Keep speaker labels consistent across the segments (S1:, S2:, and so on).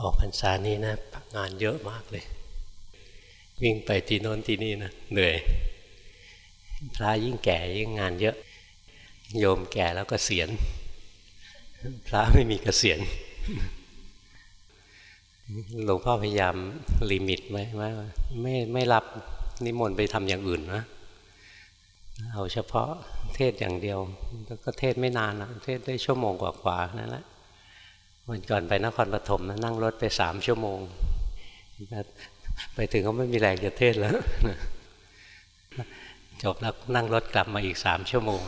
S1: ออกพรรษานี้นะงานเยอะมากเลย วิ่งไปที่โน้นที่นี่นะเหนื่อยพระยิ่งแก่ยิ่งงานเยอะ โยมแก่แล้วก็เสียนพระไม่มีเกษียณหลวงพ่อพยายามลิมิตไว้ว่าไม่ไม่รับนิมนต์ไปทำอย่างอื่นนะเอาเฉพาะเทศอย่างเดียวก็เทศไม่นานนะเทศได้ชั่วโมงกว่าๆนั่นแหละ วันก่อนไปนครปฐมนะนั่งรถไปสามชั่วโมง ไปถึงก็ไม่มีแรงจะเทศแล้วจบแล้วนั่งรถกลับมาอีกสามชั่วโมง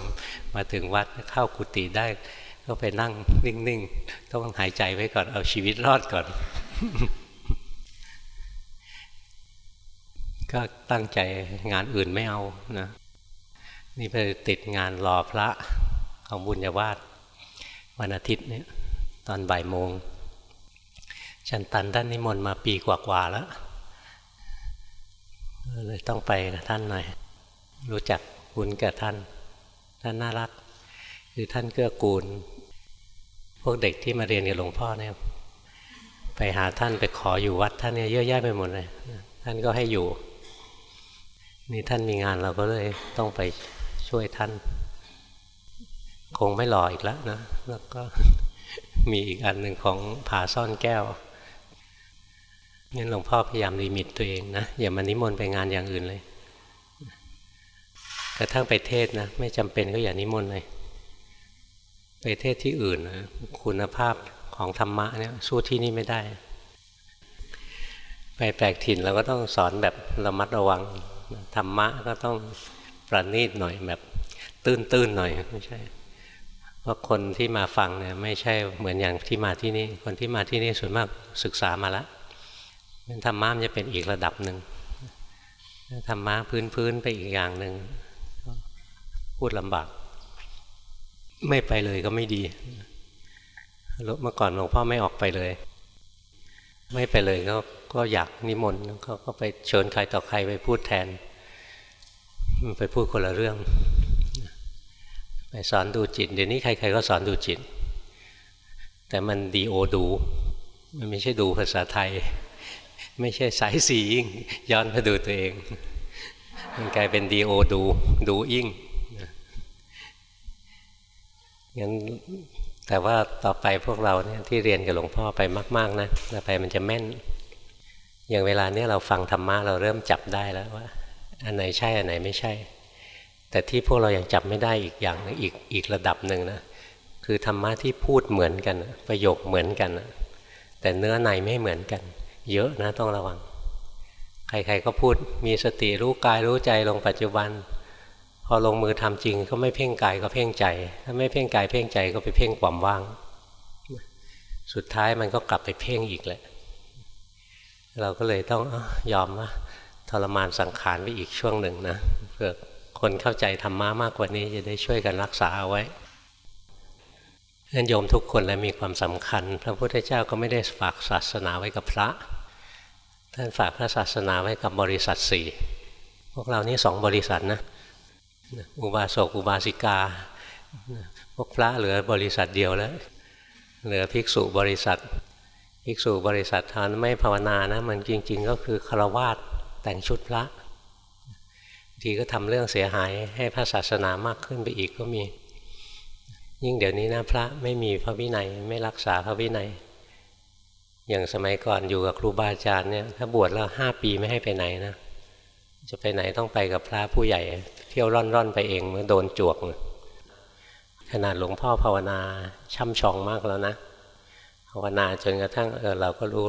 S1: มาถึงวัดเข้ากุฏิได้ ก็ไปนั่งนิ่งๆ ต้องหายใจไว้ก่อนเอาชีวิตรอดก่อน ก็ตั้งใจงานอื่นไม่เอานะ นี่ไปติดงานรอพระของบุญญาวาสวันอาทิตย์เนี่ย ตอนบ่ายโมงฉันตันท่านนิมนต์มาปีกว่าๆแล้วเลยต้องไปกับท่านหน่อย รู้จักคุณกับท่าน ท่านน่ารัก คือท่านเกื้อกูล พวกเด็กที่มาเรียนกับหลวงพ่อเนี่ยไปหาท่านไปขออยู่วัดท่านเนี่ยเยอะแยะไปหมดเลย ท่านก็ให้อยู่ นี่ท่านมีงานเราก็เลยต้องไปช่วยท่าน คงไม่หล่ออีกแล้วนะ แล้วก็ มีอีกอันหนึ่งของผาซ่อนแก้วงั้นหลวงพ่อพยายามลิมิตตัวเองนะ อย่ามานิมนต์ไปงานอย่างอื่นเลย กระทั่งไปเทศนะ ไม่จำเป็นก็อย่านิมนต์เลย ไปเทศที่อื่นนะคุณภาพของธรรมะเนี่ยสู้ที่นี่ไม่ได้ ไปแปลกถิ่นเราก็ต้องสอนแบบระมัดระวังธรรมะก็ต้องประณีตหน่อยแบบตื้นๆหน่อยไม่ใช่ เพราะคนที่มาฟังเนี่ยไม่ใช่เหมือนอย่างที่มาที่นี่ คนที่มาที่นี่ส่วนมากศึกษามาแล้วธรรมะมันจะเป็นอีกระดับหนึ่งธรรมะพื้นๆไปอีกอย่างหนึ่งพูดลำบาก ไม่ไปเลยก็ไม่ดีเมื่อก่อนหลวงพ่อไม่ออกไปเลย ไม่ไปเลยก็ก็อยากนิมนต์เขาก็ไปเชิญใครต่อใครไปพูดแทน ไปพูดคนละเรื่อง สอนดูจิต เดี๋ยวนี้ใครๆก็สอนดูจิต แต่มันดีโอดู มันไม่ใช่ดูภาษาไทย ไม่ใช่สายสียิ่งย้อนมาดูตัวเอง มันกลายเป็นดีโอดู ดูยิ่งงั้นแต่ว่าต่อไปพวกเราเนี่ยที่เรียนกับหลวงพ่อไปมาก ๆนะต่อไปมันจะแม่น อย่างเวลาเนี้ยเราฟังธรรมะเราเริ่มจับได้แล้วว่า อันไหนใช่อันไหนไม่ใช่ แต่ที่พวกเรายัางจับไม่ได้อีกอย่างอีกอีกระดับหนึ่งนะคือธรรมะที่พูดเหมือนกัน ประโยคเหมือนกัน แต่เนื้อในไม่เหมือนกัน เยอะนะต้องระวัง ใครๆก็พูดมีสติรู้กายรู้ใจลงปัจจุบัน พอลงมือทำจริงก็ไม่เพ่งกายก็เพ่งใจ ถ้าไม่เพ่งกายเพ่งใจก็ไปเพ่งความว่าง สุดท้ายมันก็กลับไปเพ่งอีกแหละ เราก็เลยต้องยอมว่าทรมานสังขารไปอีกช่วงหนึ่งนะเพื่อ คนเข้าใจธรรมะมากกว่านี้จะได้ช่วยกันรักษาเอาไว้นั่นโยมทุกคนและมีความสำคัญ พระพุทธเจ้าก็ไม่ได้ฝากศาสนาไว้กับพระ ท่านฝากพระศาสนาไว้กับบริษัทสี่พวกเรานี่สองบริษัทนะอุบาสกอุบาสิกา พวกพระเหลือบริษัทเดียวแล้ว เหลือภิกษุบริษัท ภิกษุบริษัททานไม่ภาวนานะ มันจริง ๆ ก็คือคารวาสแต่งชุดพระ ทีก็ทำเรื่องเสียหายให้พระศาสนามากขึ้นไปอีกก็มี ยิ่งเดี๋ยวนี้นะพระไม่มีพระวินัยไม่รักษาพระวินัย อย่างสมัยก่อนอยู่กับครูบาอาจารย์เนี่ยถ้าบวชแล้วห้าปีไม่ให้ไปไหนนะจะไปไหนต้องไปกับพระผู้ใหญ่ เที่ยวร่อนร่อนไปเองเมื่อโดนจวก ขนาดหลวงพ่อภาวนาช่ำชองมากแล้วนะ ภาวนาจนกระทั่งเออเราก็รู้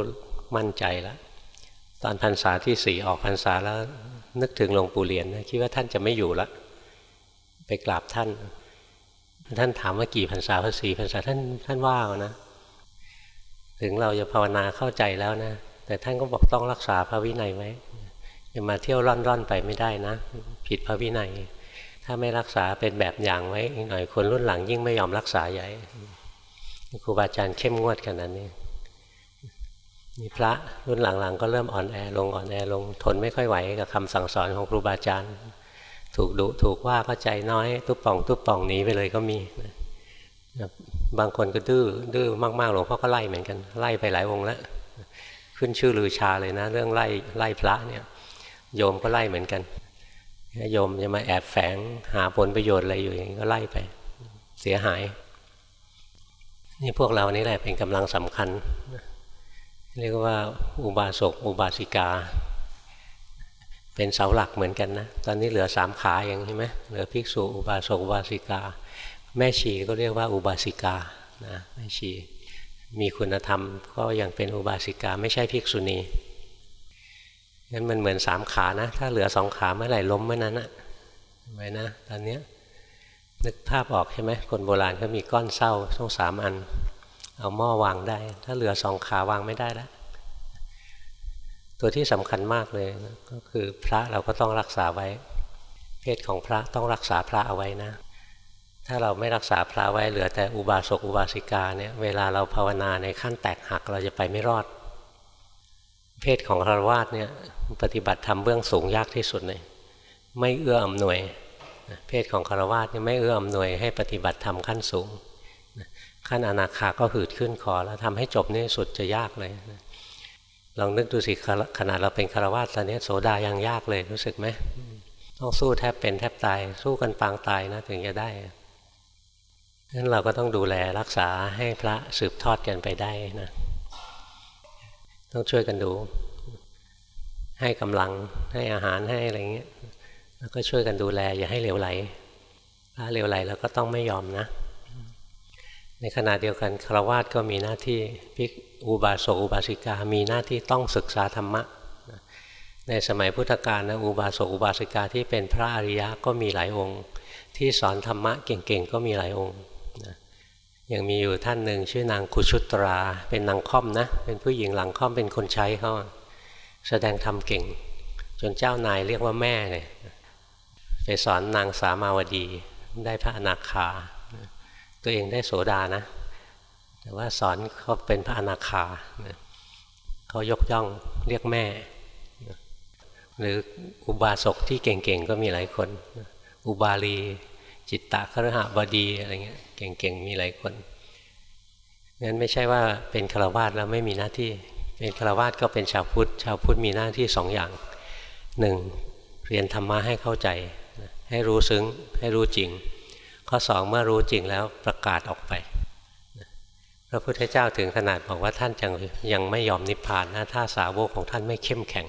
S1: มั่นใจแล้ว ตอนพรรษาที่สี่ออกพรรษาแล้ว นึกถึงหลวงปู่เหรียญนะคิดว่าท่านจะไม่อยู่ละ ไปกราบท่าน ท่านถามว่ากี่พรรษาพระสี่พรรษาท่านท่านว่านะ ถึงเราจะภาวนาเข้าใจแล้วนะ แต่ท่านก็บอกต้องรักษาพระวินัยไว้อย่ามาเที่ยวร่อนร่อนไปไม่ได้นะ ผิดพระวินัย ถ้าไม่รักษาเป็นแบบอย่างไว้หน่อยคนรุ่นหลังยิ่งไม่ยอมรักษาใหญ่ครูบาอาจารย์เข้มงวดกันนั้นนี่ มีพระรุ่นหลังๆ ก็เริ่มอ่อนแอลงอ่อนแอลงทนไม่ค่อยไหวกับคำสั่งสอนของครูบาอาจารย์ ถูกดุถูกว่าก็ใจน้อยตุ๊บป่องตุ๊บป่องหนีไปเลยก็มีบางคนก็ดื้อดื้อมากๆหลวงพ่อก็ไล่เหมือนกันไล่ไปหลายวงแล้วขึ้นชื่อลือชาเลยนะ เรื่องไล่ไล่พระเนี่ย โยมก็ไล่เหมือนกันโยมจะมาแอบแฝงหาผลประโยชน์อะไรอยู่อย่างนี้ก็ไล่ไป เสียหาย นี่พวกเรานี่แหละเป็นกำลังสำคัญ เรียกว่าอุบาสกอุบาสิกา เป็นเสาหลักเหมือนกันนะ ตอนนี้เหลือสามขาอย่างใช่ไหมเหลือภิกษุอุบาสกอุบาสิกา แม่ชีก็เรียกว่าอุบาสิกานะแม่ชีมีคุณธรรมก็ยังเป็นอุบาสิกาไม่ใช่ภิกษุณีงั้นมันเหมือนสามขานะ ถ้าเหลือสองขาเมื่อไหร่ล้มเมื่อนั้นอะไว้นะตอนนี้นึกภาพออกใช่ไหมคนโบราณเขามีก้อนเศร้าต้องสามอัน เอาหม้อวางได้ ถ้าเหลือสองขาวางไม่ได้แล้วตัวที่สำคัญมากเลยก็คือพระเราก็ต้องรักษาไว้ เพศของพระต้องรักษาพระเอาไว้นะ ถ้าเราไม่รักษาพระไว้เหลือแต่อุบาสกอุบาสิกาเนี่ยเวลาเราภาวนาในขั้นแตกหักเราจะไปไม่รอด เพศของคารวาสเนี่ยปฏิบัติธรรมเบื้องสูงยากที่สุดเลยไม่เอื้ออำนวย เพศของคารวาสเนี่ยไม่เอื้ออำนวยให้ปฏิบัติธรรมขั้นสูง ขั้นอนาคาก็หืดขึ้นคอแล้วทำให้จบนี่สุดจะยากเลย ลองนึกดูสิขนาดเราเป็นคารวาสตอนนี้โสดายังยากเลยรู้สึกไหมต้องสู้แทบเป็นแทบตาย สู้กันปางตายนะถึงจะได้นั้นเราก็ต้องดูแลรักษาให้พระสืบทอดกันไปได้นะ ต้องช่วยกันดู ให้กำลังให้อาหารให้อะไรเงี้ย แล้วก็ช่วยกันดูแล อย่าให้เหลวไหล ถ้าเหลวไหลเราก็ต้องไม่ยอมนะ ในขณะเดียวกันครวาสก็มีหน้าที่พิกอุบาสกอุบาสิกา มีหน้าที่ต้องศึกษาธรรมะ ในสมัยพุทธกาลนะอุบาสกอุบาสิกาที่เป็นพระอริยะก็มีหลายองค์ ที่สอนธรรมะเก่งๆก็มีหลายองค์ยังมีอยู่ท่านหนึ่งชื่อนางคุชุตรา เป็นนางค่อมนะ เป็นผู้หญิงหลังค่อมเป็นคนใช้เขาแสดงธรรมเก่ง จนเจ้านายเรียกว่าแม่เลยไปสอนนางสามาวดีได้พระอนาคา ตัวเองได้โสดานะ แต่ว่าสอนเขาเป็นพระอนาคาเขายกย่องเรียกแม่ หรืออุบาสกที่เก่งๆก็มีหลายคน อุบาลี จิตตะครหบดีอะไรเงี้ยเก่งๆมีหลายคนงั้นไม่ใช่ว่าเป็นฆราวาสแล้วไม่มีหน้าที่ เป็นฆราวาสก็เป็นชาวพุทธ ชาวพุทธมีหน้าที่สองอย่างหนึ่งเรียนธรรมะให้เข้าใจ ให้รู้ซึ้งให้รู้จริง ข้อสองเมื่อรู้จริงแล้วประกาศออกไปพระพุทธเจ้าถึงขนาดบอกว่าท่านยังยังไม่ยอมนิพพานนะถ้าสาวกของท่านไม่เข้มแข็ง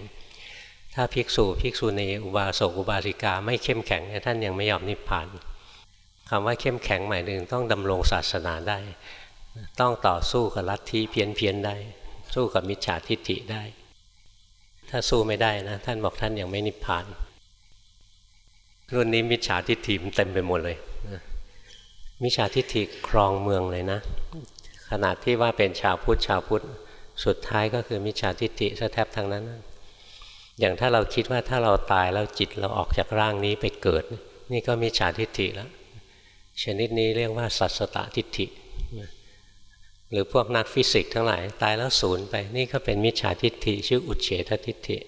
S1: ถ้าภิกษุภิกษุณีอุบาสกอุบาสิกาไม่เข้มแข็งท่านยังไม่ยอมนิพพานคำว่าเข้มแข็งหมายถึงต้องดำรงศาสนาได้ ต้องต่อสู้กับลัทธิเพี้ยนเพียนได้ สู้กับมิจฉาทิฏฐิได้ ถ้าสู้ไม่ได้นะ ท่านบอกท่านยังไม่นิพพาน รุ่นนี้มิจฉาทิฏฐิมันเต็มไปหมดเลย มิจฉาทิฏฐิครองเมืองเลยนะ ขนาดที่ว่าเป็นชาวพุทธชาวพุทธสุดท้ายก็คือมิจฉาทิฏฐิซะแทบทั้งนั้น อย่างถ้าเราคิดว่าถ้าเราตายแล้วจิตเราออกจากร่างนี้ไปเกิด นี่ก็มิจฉาทิฏฐิแล้วชนิดนี้เรียกว่าสัตสตทิฏฐิ หรือพวกนักฟิสิกส์ทั้งหลายตายแล้วศูนย์ไป นี่ก็เป็นมิจฉาทิฏฐิชื่ออุเฉททิฏฐิ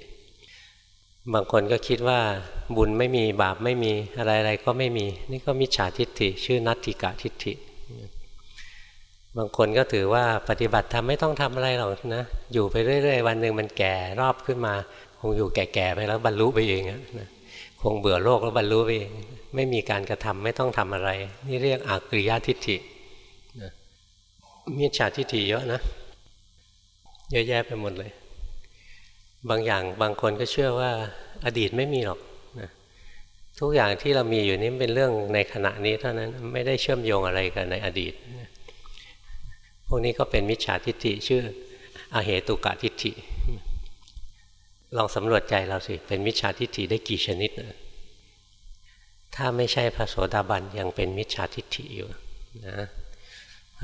S1: บางคนก็คิดว่าบุญไม่มีบาปไม่มีอะไรๆก็ไม่มี นี่ก็มิจฉาทิฏฐิ ชื่อนัตติกะทิฏฐิ บางคนก็ถือว่าปฏิบัติทำไม่ต้องทำอะไรหรอกนะ อยู่ไปเรื่อย ๆ วันหนึ่งมันแก่รอบขึ้นมา คงอยู่แก่ๆไปแล้วบรรลุไปเองนะคงเบื่อโลกแล้วบรรลุไปเองไม่มีการกระทำไม่ต้องทำอะไร นี่เรียกอากริยทิฏฐิมิจฉาทิฏฐิเยอะนะเยอะแยะไปหมดเลย บางอย่างบางคนก็เชื่อว่าอดีตไม่มีหรอกนะทุกอย่างที่เรามีอยู่นี้เป็นเรื่องในขณะนี้เท่านั้นไม่ได้เชื่อมโยงอะไรกันในอดีตพวกนี้ก็เป็นมิจฉาทิฏฐิชื่ออาเหตุกะทิฏฐิ ลองสำรวจใจเราสิ เป็นมิจฉาทิฏฐิได้กี่ชนิดนะถ้าไม่ใช่พระโสดาบันยังเป็นมิจฉาทิฏฐิอยู่นะ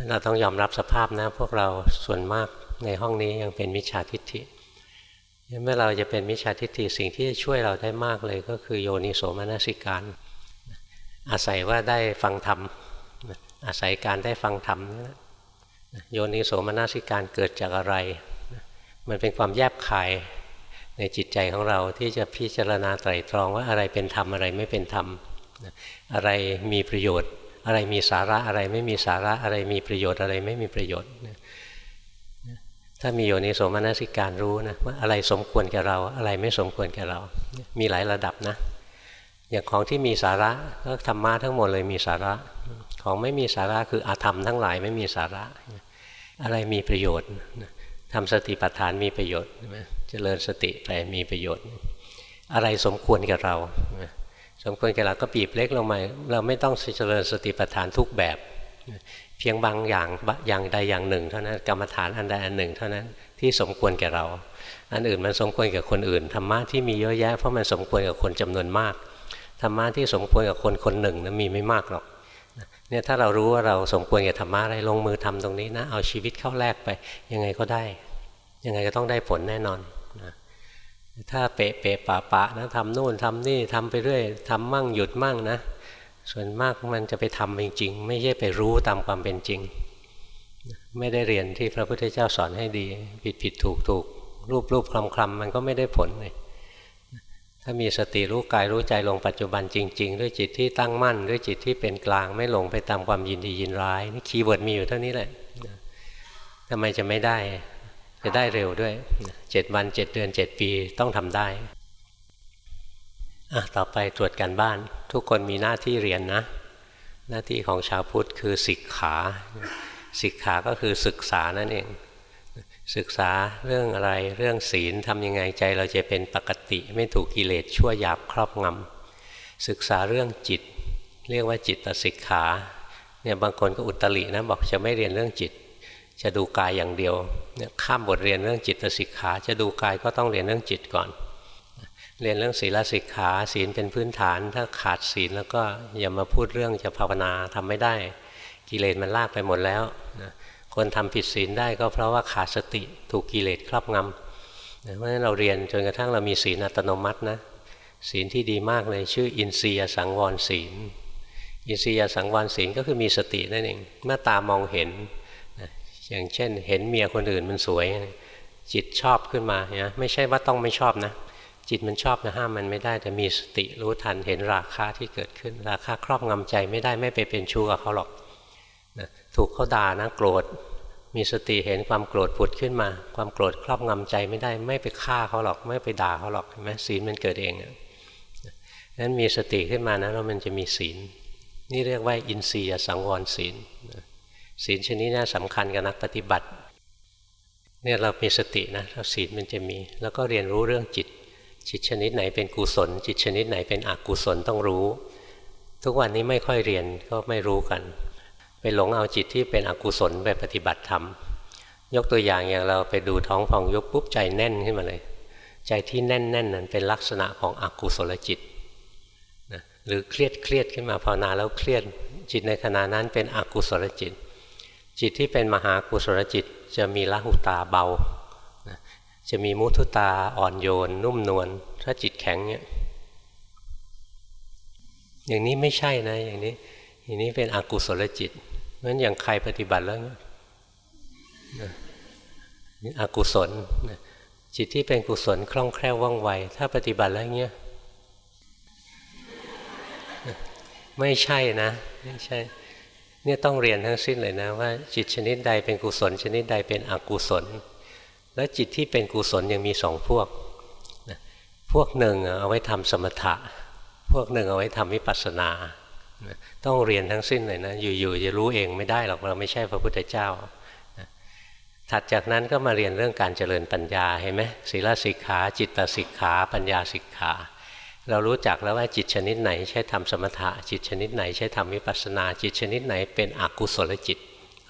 S1: เราต้องยอมรับสภาพนะพวกเราส่วนมากในห้องนี้ยังเป็นมิจฉาทิฏฐิ เมื่อเราจะเป็นมิจฉาทิฏฐิสิ่งที่จะช่วยเราได้มากเลยก็คือโยนิโสมนสิการ อาศัยว่าได้ฟังธรรมอาศัยการได้ฟังธรรมโยนิโสมนสิการเกิดจากอะไร มันเป็นความแยบคายในจิตใจของเราที่จะพิจารณาไตรตรองว่าอะไรเป็นธรรมอะไรไม่เป็นธรรมอะไรมีประโยชน์ อะไรมีสาระอะไรไม่มีสาระอะไรมีประโยชน์อะไรไม่มีประโยชน์ ถ้ามีโยนิโสมนสิการรู้นะว่าอะไรสมควรแก่เรา อะไรไม่สมควรแก่เรา มีหลายระดับนะ อย่างของที่มีสาระก็ธรรมะทั้งหมดเลยมีสาระ ของไม่มีสาระคืออาธรรมทั้งหลายไม่มีสาระ อะไรมีประโยชน์ทำสติปัฏฐานมีประโยชน์เจริญสติไปมีประโยชน์ อะไรสมควรแก่เรา สมควรแก่เราก็ปีบเล็กลงมา เราไม่ต้องเจริญสติปัฏฐานทุกแบบ เพียงบางอย่างอย่างใดอย่างหนึ่ง เท่านั้นกรรมฐานอันใดอันหนึ่ง เท่านั้นที่สมควรแก่เรา อันอื่นมันสมควรกับคนอื่นธรรมะที่มีเยอะแยะเพราะมันสมควรกับคนจำนวนมากธรรมะที่สมควรกับคนคนหนึ่งนะมีไม่มากหรอกเนี่ยถ้าเรารู้ว่าเราสมควรกับธรรมะอะไรลงมือทำตรงนี้นะเอาชีวิตเข้าแลกไป ยังไงก็ได้ ยังไงก็ต้องได้ผลแน่นอนนะถ้าเปะเปะปะปะนะทำนู่นทำนี่ทำไปเรื่อยทำมั่งหยุดมั่งนะ ส่วนมากมันจะไปทำจริงๆ ไม่ใช่ไปรู้ตามความเป็นจริง ไม่ได้เรียนที่พระพุทธเจ้าสอนให้ดี ผิดผิดถูกถูกลูบลูบคลำคลำมันก็ไม่ได้ผลเลยถ้ามีสติรู้กายรู้ใจลงปัจจุบันจริง ๆ ด้วยจิตที่ตั้งมั่น ด้วยจิตที่เป็นกลางไม่หลงไปตามความยินดียินร้ายนี่ keyword มีอยู่เท่านี้แหละทำไมจะไม่ได้ จะได้เร็วด้วยเจ็ดวันเจ็ดเดือนเจ็ดปีต้องทำได้ อะต่อไปตรวจการบ้าน ทุกคนมีหน้าที่เรียนนะ หน้าที่ของชาวพุทธคือศิกขาศิกขาก็คือศึกษานั่นเอง ศึกษาเรื่องอะไรเรื่องศีลทำยังไงใจเราจะเป็นปกติไม่ถูกกิเลสชั่วหยาบครอบงำศึกษาเรื่องจิต เรียกว่าจิตศิกขาเนี่ยบางคนก็อุตรินะบอกจะไม่เรียนเรื่องจิต จะดูกายอย่างเดียวเนี่ยข้ามบทเรียนเรื่องจิตศิกขา จะดูกายก็ต้องเรียนเรื่องจิตก่อน เรียนเรื่องศีลสิกขาศีลเป็นพื้นฐาน ถ้าขาดศีลแล้วก็อย่ามาพูดเรื่องจะภาวนาทำไม่ได้ กิเลสมันลากไปหมดแล้วนะคนทำผิดศีลได้ก็เพราะว่าขาดสติถูกกิเลสครอบงำเพราะฉะนั้นเราเรียนจนกระทั่งเรามีศีลอัตโนมัตินะศีลที่ดีมากเลยชื่ออินทรียสังวรศีล อินทรียสังวรศีลก็คือมีสตินั่นเองเมื่อตามองเห็นอย่างเช่น เห็นเมียคนอื่นมันสวย จิตชอบขึ้นมาเนี่ยไม่ใช่ว่าต้องไม่ชอบนะ จิตมันชอบนะห้ามมันไม่ได้ แต่มีสติรู้ทันเห็นราคาที่เกิดขึ้น ราคาครอบงำใจไม่ได้ไม่ไปเป็นชู้กับเขาหรอกนะถูกเขาด่านะโกรธ มีสติเห็นความโกรธผุดขึ้นมา ความโกรธครอบงำใจไม่ได้ไม่ไปฆ่าเขาหรอก ไม่ไปด่าเขาหรอกเห็นไหมศีลมันเกิดเองนั้นมีสติขึ้นมานะแล้วมันจะมีศีล นี่เรียกว่าอินทรียสังวรศีลศีลชนิดนี้สำคัญกับนักปฏิบัติเนี่ยเรามีสตินะเราศีลมันจะมี แล้วก็เรียนรู้เรื่องจิต จิตชนิดไหนเป็นกุศล จิตชนิดไหนเป็นอกุศลต้องรู้ ทุกวันนี้ไม่ค่อยเรียนก็ไม่รู้กันไปหลงเอาจิตที่เป็นอกุศลไปปฏิบัติธรรมยกตัวอย่างอย่างเราไปดูท้องพองยุบปุ๊บใจแน่นขึ้นมาเลย ใจที่แน่นๆนนั้นเป็นลักษณะของอกุศลจิตนะหรือเครียดเครียดขึ้นมาภาวนาแล้วเครียดจิตในขณะนั้นเป็นอกุศลจิต จิตที่เป็นมหากุศลจิตจะมีละหุตาเบา จะมีมุทุตาอ่อนโยน นุ่มนวลถ้าจิตแข็งเนี่ยอย่างนี้ไม่ใช่นะ อย่างนี้ อย่างนี้เป็นอกุศลจิตเพราะนั้นอย่างใครปฏิบัติแล้วเนี่ยอกุศลจิตที่เป็นกุศลคล่องแคล่วว่องไว ถ้าปฏิบัติแล้วเงี้ยไม่ใช่นะไม่ใช่เนี่ยต้องเรียนทั้งสิ้นเลยนะว่า จิตชนิดใดเป็นกุศล ชนิดใดเป็นอกุศล แล้วจิตที่เป็นกุศลยังมีสองพวก พวกหนึ่งเอาไว้ทำสมถะ พวกหนึ่งเอาไว้ทำวิปัสสนา ต้องเรียนทั้งสิ้นเลยนะ อยู่ๆจะรู้เองไม่ได้หรอก เราไม่ใช่พระพุทธเจ้า ถัดจากนั้นก็มาเรียนเรื่องการเจริญปัญญาเห็นไหมศีลสิกขา จิตสิกขา ปัญญาสิกขาเรารู้จักแล้วว่าจิตชนิดไหนใช้ทำสมถะ จิตชนิดไหนใช้ทำวิปัสสนา จิตชนิดไหนเป็นอกุศลจิต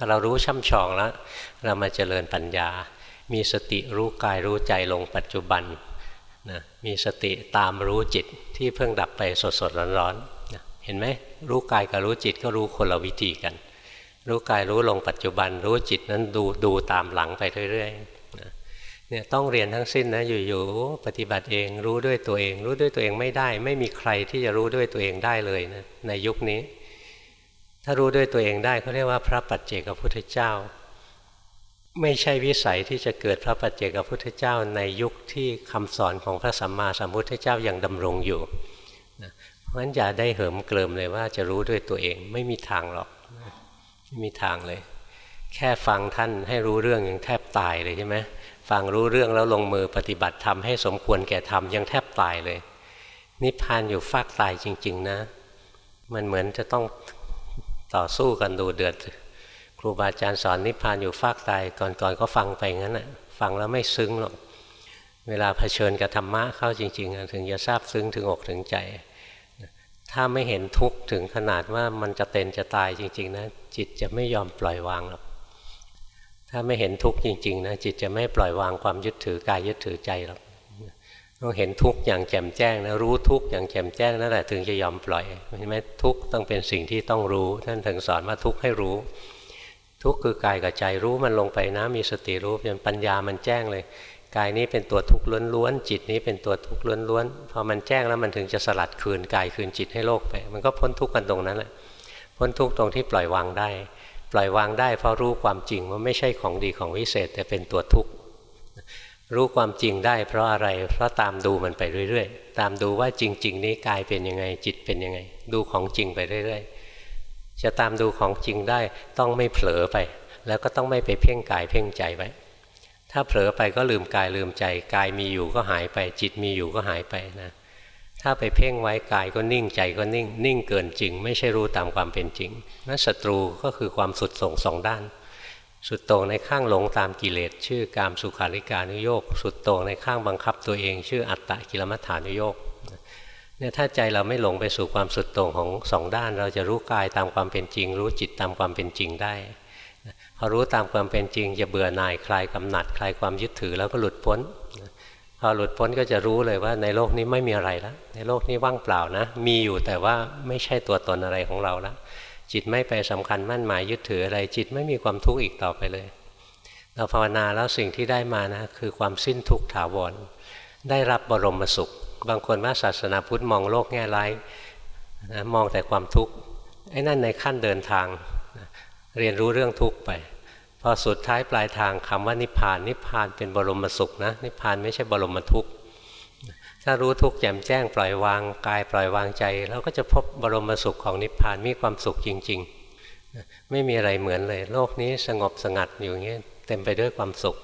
S1: เรารู้ช่ำชองแล้ว เรามาเจริญปัญญา มีสติรู้กายรู้ใจลงปัจจุบันนะมีสติตามรู้จิตที่เพิ่งดับไปสดสดร้อนๆนะเห็นไหมรู้กายกับรู้จิตก็รู้คนละวิธีกัน รู้กายรู้ลงปัจจุบัน รู้จิตนั้นดูดูตามหลังไปเรื่อยๆนะเนี่ยต้องเรียนทั้งสิ้นนะอยู่ๆปฏิบัติเองรู้ด้วยตัวเอง รู้ด้วยตัวเองไม่ได้ ไม่มีใครที่จะรู้ด้วยตัวเองได้เลยนะในยุคนี้ ถ้ารู้ด้วยตัวเองได้เขาเรียกว่าพระปัจเจกพุทธเจ้า ไม่ใช่วิสัยที่จะเกิดพระปัจเจกพุทธเจ้าในยุคที่คำสอนของพระสัมมาสัมพุทธเจ้ายัางดำรงอยู่นะเพราะฉะนั้นอย่าได้เหิมเกลิมเลยว่าจะรู้ด้วยตัวเองไม่มีทางหรอกไม่มีทางเลย แค่ฟังท่านให้รู้เรื่องยังแทบตายเลยใช่ไหมฟังรู้เรื่องแล้วลงมือปฏิบัติทำให้สมควรแก่ทำยังแทบตายเลย นิพพานอยู่ฟากตายจริง ๆ นะ มันเหมือนจะต้องต่อสู้กันดูเดือด ครูบาอาจารย์สอนนิพพานอยู่ฟากตายก่อนๆก็ฟังไปงั้นแหะฟังแล้วไม่ซึ้งหรอกเวลาเผชิญกับธรรมะเข้าจริง ๆ ถึงจะทราบซึ้งถึงอกถึงใจ ถ้าไม่เห็นทุกข์ถึงขนาดว่ามันจะเต็นจะตายจริง ๆ นะ จิตจะไม่ยอมปล่อยวางหรอกถ้าไม่เห็นทุกข์จริงๆนะจิตจะไม่ปล่อยวางความยึดถือกายยึดถือใจหรอกต้องเห็นทุกข์อย่างแจ่มแจ้งนะรู้ทุกข์อย่างแจ่มแจ้งนั่นแหละถึงจะยอมปล่อยเห็นไหมทุกข์ต้องเป็นสิ่งที่ต้องรู้ ท่านถึงสอนว่าทุกข์ให้รู้ ทุกข์คือกายกับใจรู้มันลงไปนะมีสติรู้จนปัญญามันแจ้งเลย กายนี้เป็นตัวทุกข์ล้วนๆจิตนี้เป็นตัวทุกข์ล้วนๆพอมันแจ้งแล้วมันถึงจะสลัดคืนกายคืนจิตให้โลกไป มันก็พ้นทุกข์กันตรงนั้นแหละพ้นทุกข์ตรงที่ปล่อยวางได้ ปล่อยวางได้เพราะรู้ความจริงว่าไม่ใช่ของดีของวิเศษ แต่เป็นตัวทุกข์รู้ความจริงได้ เพราะอะไรเพราะตามดูมันไปเรื่อย ๆ ตามดูว่าจริง ๆ นี้กายเป็นยังไงจิตเป็นยังไง ดูของจริงไปเรื่อย ๆ จะตามดูของจริงได้ต้องไม่เผลอไป แล้วก็ต้องไม่ไปเพ่งกายเพ่งใจไว้ ถ้าเผลอไปก็ลืมกายลืมใจ กายมีอยู่ก็หายไป จิตมีอยู่ก็หายไปนะถ้าไปเพ่งไว้กายก็นิ่งใจก็นิ่ง นิ่งเกินจริง ไม่ใช่รู้ตามความเป็นจริงนั้นศัตรูก็คือความสุดส่งสองด้าน สุดโต่งในข้างหลงตามกิเลสชื่อกามสุขาริการุโยกสุดโต่งในข้างบังคับตัวเอง ชื่ออัตตะกิลมัฏฐานุโยก เนี่ยถ้าใจเราไม่หลงไปสู่ความสุดโต่งของสองด้าน เราจะรู้กายตามความเป็นจริง รู้จิตตามความเป็นจริงได้พอรู้ตามความเป็นจริง จะเบื่อหน่ายคลายกำหนัดคลายความยึดถือแล้วก็หลุดพ้นพอหลุดพ้นก็จะรู้เลยว่าในโลกนี้ไม่มีอะไรแล้วในโลกนี้ว่างเปล่านะ มีอยู่แต่ว่าไม่ใช่ตัวตนอะไรของเราแล้วจิตไม่ไปสำคัญมั่นหมายยึดถืออะไร จิตไม่มีความทุกข์อีกต่อไปเลย เราภาวนาแล้วสิ่งที่ได้มานะคือความสิ้นทุกข์ถาวรได้รับบรมสุข บางคนว่าศาสนาพุทธมองโลกแง่ร้ายนะมองแต่ความทุกข์ไอ้นั่นในขั้นเดินทางเรียนรู้เรื่องทุกข์ไปพอสุดท้ายปลายทางคำว่านิพพาน นิพพานเป็นบรมสุขนะนิพพานไม่ใช่บรมทุกข์ถ้ารู้ทุกข์แจ่มแจ้งปล่อยวางกายปล่อยวางใจเราก็จะพบบรมสุขของนิพพานมีความสุขจริงๆ ไม่มีอะไรเหมือนเลย โลกนี้สงบสงัดอยู่อย่างเงี้ยเต็มไปด้วยความสุข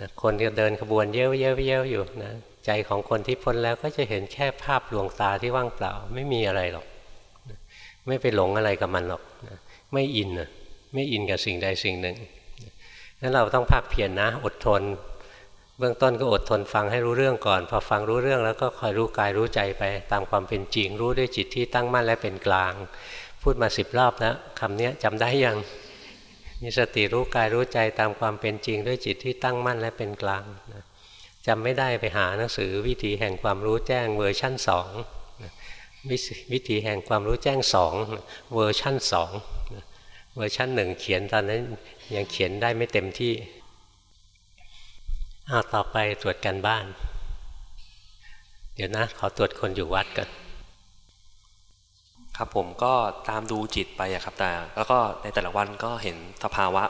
S1: นะคนที่เดินขบวนเย้ยวเย้ยวเย้ยวอยู่นะ ใจของคนที่พ้นแล้วก็จะเห็นแค่ภาพลวงตาที่ว่างเปล่า ไม่มีอะไรหรอก ไม่ไปหลงอะไรกับมันหรอก ไม่ in นะไม่ in กับสิ่งใดสิ่งหนึ่งนั้นเราต้องพากเพียรนะ อดทน เบื้องต้นก็อดทนฟังให้รู้เรื่องก่อน พอฟังรู้เรื่องแล้วก็คอยรู้กายรู้ใจไป ตามความเป็นจริง รู้ด้วยจิตที่ตั้งมั่นและเป็นกลาง พูดมาสิบรอบแล้วคำนี้จำได้ยังมีสติรู้กายรู้ใจตามความเป็นจริง ด้วยจิตที่ตั้งมั่นและเป็นกลาง จำไม่ได้ไปหาหนังสือวิธีแห่งความรู้แจ้งเวอร์ชั่นสองวิธีแห่งความรู้แจ้งสองเวอร์ชั่นสองเวอร์ชันหนึ่งเขียนตอนนั้นยังเขียนได้ไม่เต็มที่เอาต่อไปตรวจการบ้าน เดี๋ยวนะ ขอตรวจคนอยู่วัดกัน
S2: ครับผมก็ตามดูจิตไปครับแต่แล้วก็ในแต่ละวันก็เห็นสภาวะ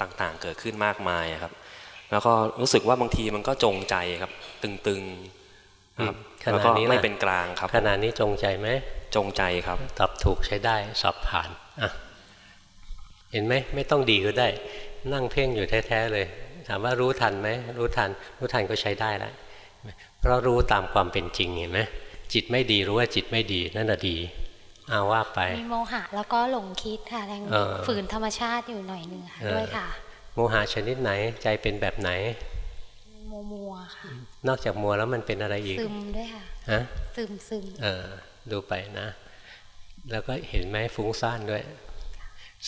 S2: ต่างๆ เกิดขึ้นมากมายครับ แล้วก็รู้สึกว่าบางทีมันก็จงใจครับ ตึงๆครับแล้วก็ไม่เป็นกลางครับ
S1: ขณะนี้จงใจไหม
S2: จงใจครับ
S1: ตอบถูกใช้ได้สอบผ่านอะเห็นไหมไม่ต้องดีก็ได้ นั่งเพ่งอยู่แท้ๆเลย ถามว่ารู้ทันไหมรู้ทัน รู้ทันก็ใช้ได้แล้วเพราะรู้ตามความเป็นจริงเห็นไหมจิตไม่ดีรู้ว่าจิตไม่ดีนั่นแหะดีเอาว่าไป
S3: มีโมหะแล้วก็หลงคิดค่ะแรงฝืนธรรมชาติอยู่หน่อยหนึ่งค่ะด้วยค่ะ
S1: โมหะชนิดไหนใจเป็นแบบไหน
S3: มัวมัวค่ะ
S1: นอกจากมัวแล้วมันเป็นอะไรอีก
S3: ซึมด้วยค่ะ
S1: ฮะ
S3: ซึมซึม
S1: เออดูไปนะ แล้วก็เห็นไหมฟุ้งซ่านด้วย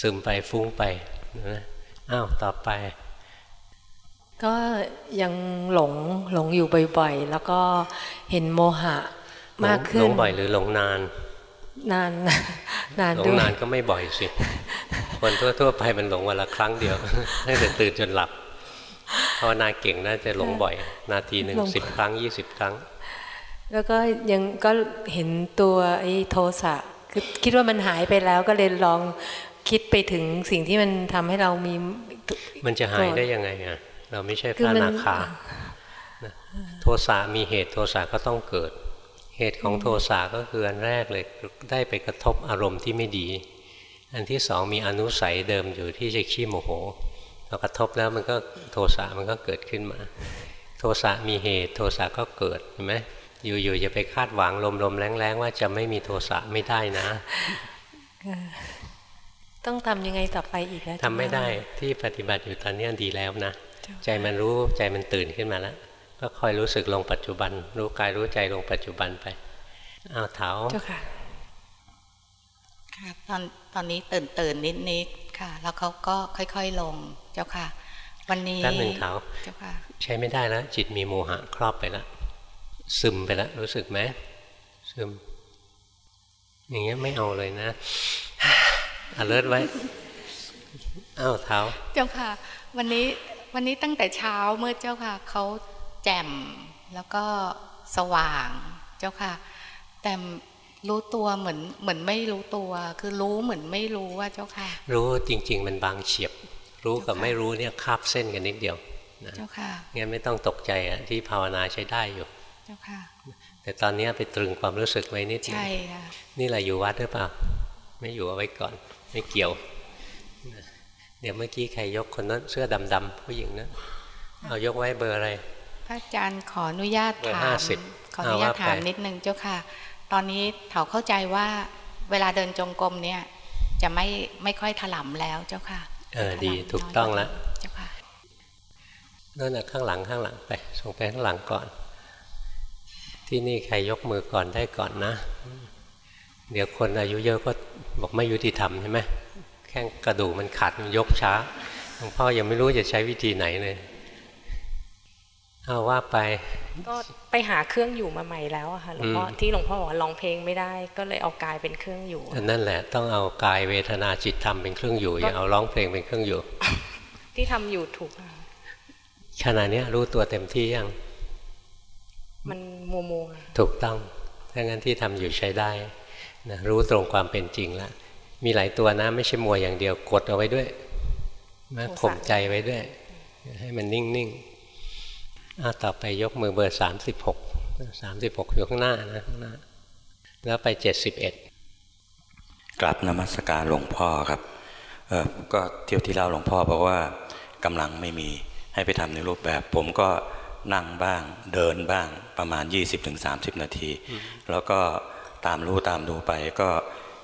S1: ซึมไปฟุ้งไปนะอ้าวต่อไป
S4: ก็ยังหลงหลงอยู่บ่อยๆ แล้วก็เห็นโมหะมากขึ้นห
S1: ลงบ่อยหรือหลงนาน
S4: นานนาน
S1: หลงนานก็ไม่บ่อยสิคนทั่วๆไปมันหลงวันละครั้งเดียวตั้งแต่ตื่นจนหลับภาวนาเก่งน่าจะหลงบ่อย นาทีหนึ่งสิบครั้งยี่สิบครั้ง
S4: แล้วก็ยังก็เห็นตัวไอ้โทสะคือคิดว่ามันหายไปแล้วก็เลยลองคิดไปถึงสิ่งที่มันทำให้เรามี
S1: มันจะหายได้ยังไงอะเราไม่ใช่พระนาคาโทสะมีเหตุโทสะก็ต้องเกิด เหตุของโทสะก็คืออันแรกเลยได้ไปกระทบอารมณ์ที่ไม่ดี อันที่สองมีอนุสัยเดิมอยู่ที่จะขี้โมโหพอกระทบแล้วมันก็โทสะมันก็เกิดขึ้นมา โทสะมีเหตุ โทสะก็เกิดเห็นไหมอยู่ๆจะไปคาดหวังลมๆแรงๆว่าจะไม่มีโทสะไม่ได้นะ
S4: ต้องทำยังไงต่อไปอีกแล้ว
S1: ทำไม่ได้ที่ปฏิบัติอยู่ตอนนี้ดีแล้วนะ ใจมันรู้ใจมันตื่นขึ้นมาแล้ว ก็คอยรู้สึกลงปัจจุบัน รู้กายรู้ใจลงปัจจุบันไปอ้าวเท้า
S4: เจ้าค่ะ
S5: ค่ะตอนตอนนี้ตื่นตื่นนิดนิดค่ะ แล้วเขาก็ค่อย ๆลงเจ้าค่ะ วันนี้
S1: แป๊บหนึ่งเท้า
S5: เจ้าค่ะ
S1: ใช้ไม่ได้แล้วจิตมีโมหะครอบไปแล้วซึมไปแล้วรู้สึกไหมซึม อย่างเงี้ยไม่เอาเลยนะ alert ไว้อ้าวเท้า
S5: เจ้าค่ะ วันนี้วันนี้ตั้งแต่เช้าเมื่อเจ้าค่ะเขา แจ่มแล้วก็สว่างเจ้าค่ะ แต่รู้ตัวเหมือนเหมือนไม่รู้ตัว คือรู้เหมือนไม่รู้ว่าเจ้าค่ะ
S1: รู้จริง ๆ มันบางเฉียบ รู้กับไม่รู้เนี่ยคาบเส้นกันนิดเดียวนะ
S5: เจ้าค่ะ
S1: งั้นไม่ต้องตกใจอะที่ภาวนาใช้ได้อยู่
S5: เจ้าค่ะ
S1: แต่ตอนนี้ไปตรึงความรู้สึกไว้นิดนึง
S5: ใช่ค่ะ
S1: นี่แหละอยู่วัดหรือเปล่า ไม่อยู่เอาไว้ก่อน ไม่เกี่ยวเดี๋ยวเมื่อกี้ใครยกคนนั้นเสื้อดำๆผู้หญิงนะเอายกไว้เบอร์อะไร
S5: พระอาจารย์ขออนุญาต
S1: เบอร์
S5: ถาม
S1: ห้าสิบ
S5: ขออนุญาต
S1: เอาว่าไป
S5: ถามนิดนึงเจ้าค่ะ ตอนนี้เถาเข้าใจว่าเวลาเดินจงกรมเนี่ย จะไม่ไม่ค่อยถลำแล้วเจ้าค่ะ
S1: เออดี
S5: ถลำ
S1: ถูกต้องแล้ว
S5: เจ้าค่ะ
S1: นั่นน่ะข้างหลังข้างหลังไปส่งไปข้างหลังก่อน ที่นี่ใครยกมือก่อนได้ก่อนนะ เดี๋ยวคนอายุเยอะก็บอกไม่ยุติธรรมใช่ไหมแข้งกระดูกมันขัดมันยกช้าหลวงพ่อยังไม่รู้จะใช้วิธีไหนเลย เอาว่าไป
S6: ก็ไปหาเครื่องอยู่มาใหม่แล้วอะค่ะหลวงพ่อ
S1: อืม
S6: ที่หลวงพ่อบอกว่าร้องเพลงไม่ได้ ก็เลยเอากายเป็นเครื่องอยู่
S1: อันนั่นแหละต้องเอากายเวทนาจิตธรรมเป็นเครื่องอยู่อย่าเอาร้องเพลงเป็นเครื่องอยู่
S6: ที่ทำอยู่ถูกอะ
S1: ขณะเนี้ยรู้ตัวเต็มที่ยัง
S6: มันมัวมัว
S1: ถูกต้องถ้างั้นที่ทำอยู่ใช้ได้นะรู้ตรงความเป็นจริงแล้วมีหลายตัวนะไม่ใช่มัวอย่างเดียวกดเอาไว้ด้วยนะข่มใจไว้ด้วย ให้มันนิ่งๆ อะต่อไปยกมือเบอร์สามสิบหกสามสิบหกอยู่ข้างหน้านะข้างหน้า แล้วไปเจ็ดสิบเอ็ด
S7: กลับนมัสการหลวงพ่อครับเออก็เที่ยวที่แล้วหลวงพ่อบอกว่ากำลังไม่มีให้ไปทำในรูปแบบ ผมก็นั่งบ้างเดินบ้างประมาณ 20-30 นาที แล้วก็ตามรู้ตามดูไปก็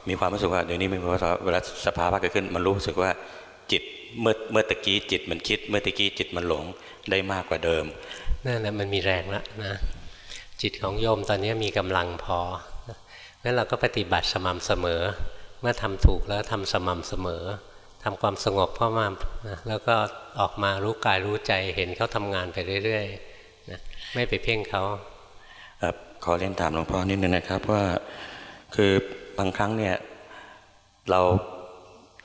S7: มีความรู้สึกว่าเดี๋ยวนี้มีความรู้สึกว่าเวลาสภาวะเกิดขึ้น มันรู้สึกว่าจิตเมื่อเมื่อตะกี้จิตมันคิด เมื่อตะกี้จิตมันหลงได้มากกว่าเดิม
S1: นั่นแหละมันมีแรงแล้วนะจิตของโยมตอนนี้มีกำลังพองั้นเราก็ปฏิบัติสม่ำเสมอ เมื่อทำถูกแล้วทำสม่ำเสมอทำความสงบเข้ามานะแล้วก็ออกมารู้กายรู้ใจเห็นเขาทำงานไปเรื่อยๆนะไม่ไปเพ่งเขา
S7: ขอเรียนถามหลวงพ่อนิดนึงนะครับว่าคือบางครั้งเนี่ยเรา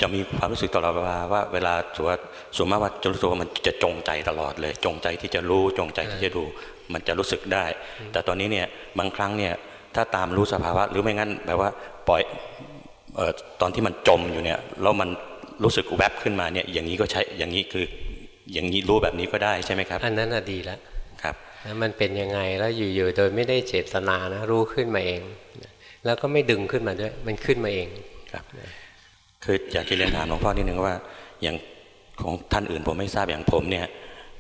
S7: จะมีความรู้สึกตลอดเวลาว่าเวลาสวดส่วนมากว่าจะรู้สึกว่ามันจะจงใจตลอดเลย จงใจที่จะรู้จงใจที่จะดู มันจะรู้สึกได้ แต่ตอนนี้เนี่ยบางครั้งเนี่ยถ้าตามรู้สภาวะ หรือไม่งั้นแบบว่าปล่อยเอ่อตอนที่มันจมอยู่เนี่ยแล้วมันรู้สึกแวบขึ้นมาเนี่ยอย่างนี้ก็ใช้อย่างนี้คืออย่างนี้รู้แบบนี้ก็ได้ใช่ไหมครับ
S1: อันนั้นน่ะดีแล้ว
S7: ครับ
S1: นะมันเป็นยังไงแล้วอยู่ๆโดยไม่ได้เจตนานะรู้ขึ้นมาเองนะแล้วก็ไม่ดึงขึ้นมาด้วย มันขึ้นมาเอง
S7: ครับ คืออยากจะเรียนถามหลวงพ่อนิดนึงว่า อย่างของท่านอื่นผมไม่ทราบอย่างผมเนี่ย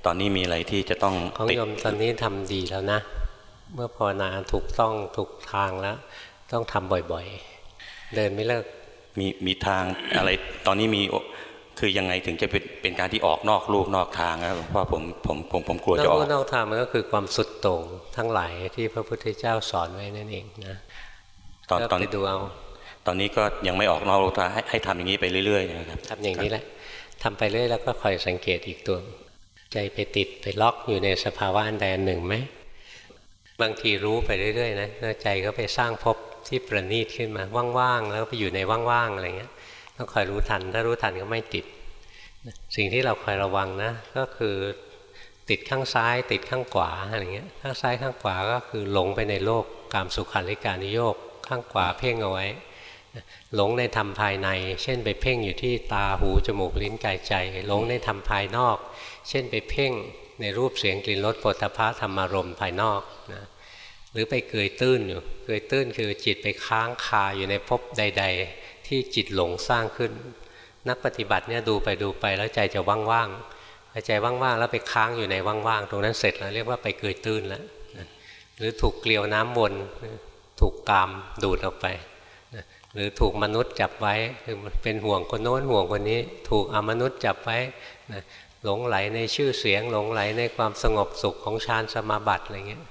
S7: ตอนนี้มีอะไรที่จะต้อง
S1: ของ
S7: ติด
S1: โยมตอนนี้ทำดีแล้วนะ เมื่อภาวนาถูกต้องถูกทางแล้ว ต้องทำบ่อยๆ เดินไม่เลิก
S7: มีมีทางอะไรตอนนี้มีคือยังไงถึงจะเป็นเป็นการที่ออกนอกลูกนอกทางนะครับหลวงพ่อผมผมผมผมกลัวน
S1: อ
S7: จะ
S1: ก
S7: ออก
S1: รู้นอกทางมันก็คือความสุดโต่งทั้งหลายที่พระพุทธเจ้าสอนไว้นั่นเองนะ
S7: ตอน
S1: ก็
S7: ตอน
S1: ไปดูเอา
S7: ตอนนี้ก็ยังไม่ออกนอกลูกทาให้ให้ทำอย่างนี้ไปเรื่อยๆนะครับ
S1: ทำอย่างนี้แหละทำไปเรื่อยแล้วก็คอยสังเกตอีกตัว ใจไปติดไปล็อกอยู่ในสภาวะอันใดอันหนึ่งไหมบางทีรู้ไปเรื่อยๆนะแล้วใจก็ไปสร้างภพที่ประณีตขึ้นมาว่างๆแล้วไปอยู่ในว่างๆอะไรเงี้ยต้องคอยรู้ทัน ถ้ารู้ทันก็ไม่ติด สิ่งที่เราคอยระวังนะ ก็คือติดข้างซ้ายติดข้างขวาอะไรเงี้ยข้างซ้ายข้างขวาก็คือหลงไปในโลกกามสุขันธิการนิโยกข้างขวาเพ่งเอาไว้ หลงในธรรมภายใน เช่นไปเพ่งอยู่ที่ตาหูจมูกลิ้นกายใจ หลงในธรรมภายนอก เช่นไปเพ่งในรูปเสียงกลิ่นรสโผฏฐัพะธรรมารมณ์ภายนอกนะหรือไปเกยตื้นอยู่เกยตื้นคือจิตไปค้างคาอยู่ในภพใด ๆ ที่จิตหลงสร้างขึ้น นักปฏิบัติเนี่ยดูไปดูไปแล้วใจจะว่างๆใจว่างๆแล้วไปค้างอยู่ในว่างๆตรงนั้นเสร็จแล้วเรียกว่าไปเกยตื้นแล้วหรือถูกเกลียวน้ำวนถูกกามดูดออกไป หรือถูกมนุษย์จับไว้คือเป็นห่วงคนโน้นห่วงคนนี้ ถูกอมนุษย์จับไว้หลงไหลในชื่อเสียง หลงไหลในความสงบสุขของฌานสมาบัติอะไรเงี้ย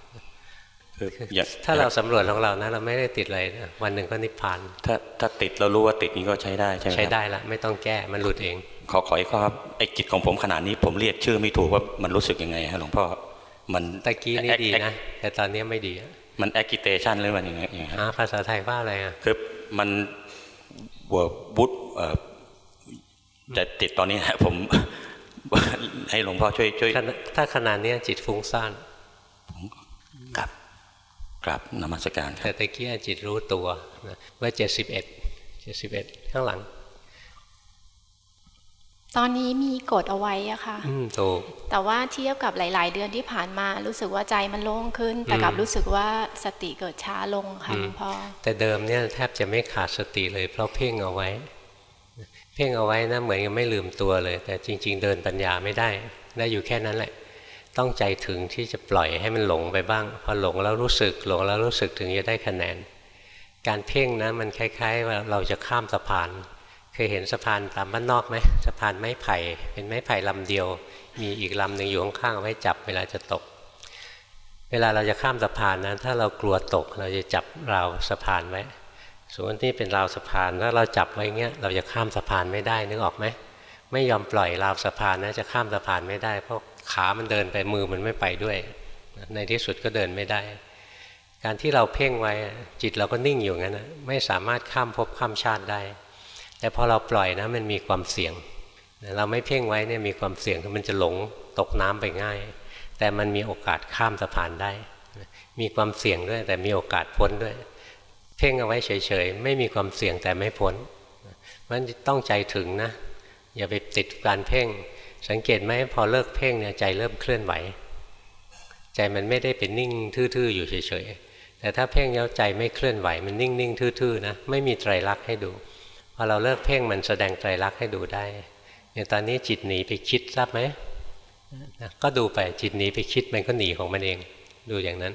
S1: ถ้าเราสำรวจของเรานะเราไม่ได้ติดอะไรนะวันหนึ่งก็นิพพาน
S7: ถ้าถ้าติดเรารู้ว่าติดนี้ก็ใช้ได้ใช่ไหม
S1: ใช้ได้ละไม่ต้องแก้มันหลุดเอง
S7: ขอขออีกข้อครับไอ้จิตของผมขนาดนี้ผมเรียกชื่อไม่ถูกว่ามันรู้สึกยังไงฮะหลวงพ่อมัน
S1: ตะกี้นี่ดีนะแต่ตอนนี้ไม่ดี
S7: มันแอกิเตชันหรือมันยังไง
S1: ภาษาไทยว่าอะไรอะ
S7: คือ มันวบุตแต่ติดตอนนี้ฮะผมให้หลวงพ่อช่วยช่วย
S1: ถ้าขนาดนี้จิตฟุ้งซ่าน
S7: ครับกราบนมัสการ
S1: แต่ตะกี้จิตรู้ตัวเมื่อเจ็ดสิบเอ็ดเจ็ดสิบเอ็ดข้างหลัง
S8: ตอนนี้มีกดเอาไว้อะค่ะ
S1: ถูก
S8: แต่ว่าเทียบกับหลาย ๆ เดือนที่ผ่านมา รู้สึกว่าใจมันโล่งขึ้น แต่กลับรู้สึกว่าสติเกิดช้าลงค่ะพ่อ
S1: แต่เดิมเนี่ยแทบจะไม่ขาดสติเลย เพราะเพ่งเอาไว้ เพ่งเอาไว้นะเหมือนยังไม่ลืมตัวเลย แต่จริง ๆ เดินปัญญาไม่ได้ ได้อยู่แค่นั้นแหละ ต้องใจถึงที่จะปล่อยให้มันหลงไปบ้าง พอหลงแล้วรู้สึกหลงแล้วรู้สึกถึงจะได้คะแนน การเพ่งนะมันคล้าย ๆ ว่าเราจะข้ามสะพาน เคยเห็นสะพานตามบ้านนอกไหมสะพานไม้ไผ่ เป็นไม้ไผ่ลำเดียว มีอีกลำหนึ่งอยู่ข้างๆไว้จับเวลาจะตก เวลาเราจะข้ามสะพานนะถ้าเรากลัวตกเราจะจับราวสะพานไว้ส่วนที่เป็นราวสะพานถ้าเราจับไว้เงี้ยเราจะข้ามสะพานไม่ได้นึกออกไหมไม่ยอมปล่อยราวสะพานนะจะข้ามสะพานไม่ได้ เพราะขามันเดินไปมือมันไม่ไปด้วย ในที่สุดก็เดินไม่ได้ การที่เราเพ่งไว้จิตเราก็นิ่งอยู่งั้นนะไม่สามารถข้ามภพข้ามชาติได้ แต่พอเราปล่อยนะมันมีความเสี่ยง เราไม่เพ่งไว้เนี่ยมีความเสี่ยงคือมันจะหลงตกน้ำไปง่าย แต่มันมีโอกาสข้ามสะพานได้ มีความเสี่ยงด้วย แต่มีโอกาสพ้นด้วย เพ่งเอาไว้เฉยๆไม่มีความเสี่ยงแต่ไม่พ้นมันต้องใจถึงนะ อย่าไปติดการเพ่ง สังเกตไหมพอเลิกเพ่งเนี่ยใจเริ่มเคลื่อนไหว ใจมันไม่ได้เป็นนิ่งทื่อๆอยู่เฉยๆแต่ถ้าเพ่งแล้วใจไม่เคลื่อนไหวมันนิ่งๆทื่อๆนะไม่มีไตรลักษณ์ให้ดู พอเราเลิกเพ่งมันแสดงไตรลักษณ์ให้ดูได้อย่างตอนนี้จิตหนีไปคิดทราบไหมก็ดูไปจิตหนีไปคิดมันก็หนีของมันเอง ดูอย่างนั้น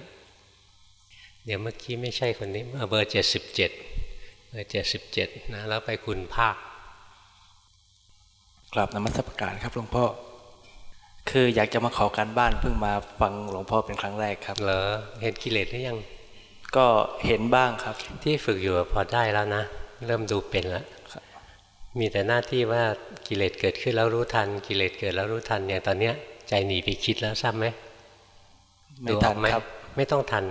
S1: เดี๋ยวเมื่อกี้ไม่ใช่คนนี้เบอร์เจ็ดสิบเจ็ดเบอร์เจ็ดสิบเจ็ดนะแล้วไปคุณภาค
S9: กราบนมัสการครับหลวงพ่อ คืออยากจะมาขอการบ้านเพิ่งมาฟังหลวงพ่อเป็นครั้งแรกครับ
S1: เหรอเห็นกิเลสหรือยัง
S9: ก็เห็นบ้างครับ
S1: ที่ฝึกอยู่พอได้แล้วนะ เริ่มดูเป็นแล้วมีแต่หน้าที่ว่ากิเลสเกิดขึ้นแล้วรู้ทัน กิเลสเกิดแล้วรู้ทันอย่างตอนเนี้ยใจหนีไปคิดแล้วทราบไหม
S9: ไม่ทันครับ
S1: ไม่ต้องทัน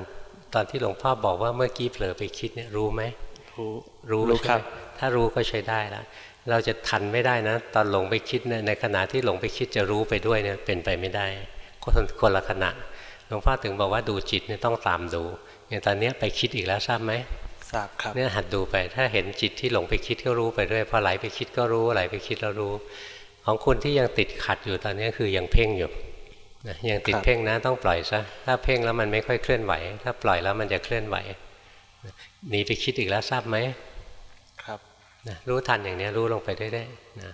S1: ตอนที่หลวงพ่อบอกว่าเมื่อกี้เผลอไปคิดเนี่ยรู้ไหม
S9: รู้
S1: รู้ครับ ถ้ารู้ก็ใช้ได้แล้วเราจะทันไม่ได้นะ ตอนหลงไปคิดเนี่ยในขณะที่หลงไปคิดจะรู้ไปด้วยเนี่ยเป็นไปไม่ได้คนคนละขณะหลวงพ่อถึงบอกว่าดูจิตเนี่ยต้องตามดูอย่างตอนนี้ไปคิดอีกแล้วทราบไหม
S9: ทราบครับ
S1: เนี่ยหัดดูไป ถ้าเห็นจิตที่หลงไปคิดก็รู้ไปด้วยพอไหลไปคิดก็รู้ไหลไปคิดแล้วรู้ ของคุณที่ยังติดขัดอยู่ตอนนี้คือยังเพ่งอยู่ยังติดเพ่งนะต้องปล่อยซะถ้าเพ่งแล้วมันไม่ค่อยเคลื่อนไหว ถ้าปล่อยแล้วมันจะเคลื่อนไหวหนีไปคิดอีกแล้วทราบไหมนะรู้ทันอย่างนี้รู้ลงไปได้ๆนะ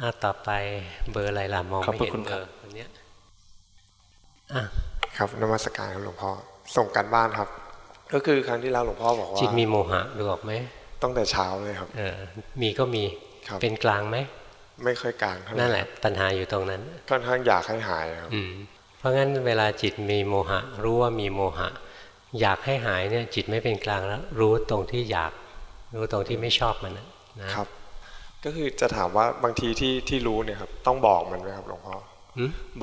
S1: อาต่อไปเบอร์อะไรล่ะมองไม่เห็นเบอร์คนนี้
S10: ครับนมัสการครับหลวงพ่อส่งการบ้านครับ ก็คือครั้งที่แล้วหลวงพ่อบอกว่า
S1: จิตมีโมหะดูออกไหม
S10: ต้องแต่เช้าเลยครับ
S1: เออ มีก็มีเป็นกลางไหม
S10: ไม่ค่อยกลาง
S1: นั่นแหละปัญหาอยู่ตรงนั้น
S10: ค่อนข้างอยากให้หายครับ
S1: เพราะงั้นเวลาจิตมีโมหะ รู้ว่ามีโมหะ อยากให้หายเนี่ย จิตไม่เป็นกลางแล้ว รู้ตรงที่อยาก รู้ตรงที่ไม่ชอบมัน
S10: นะครับ ก็คือจะถามว่าบางทีที่ที่รู้เนี่ยครับ ต้องบอกมันไหมครับหลวงพ่อ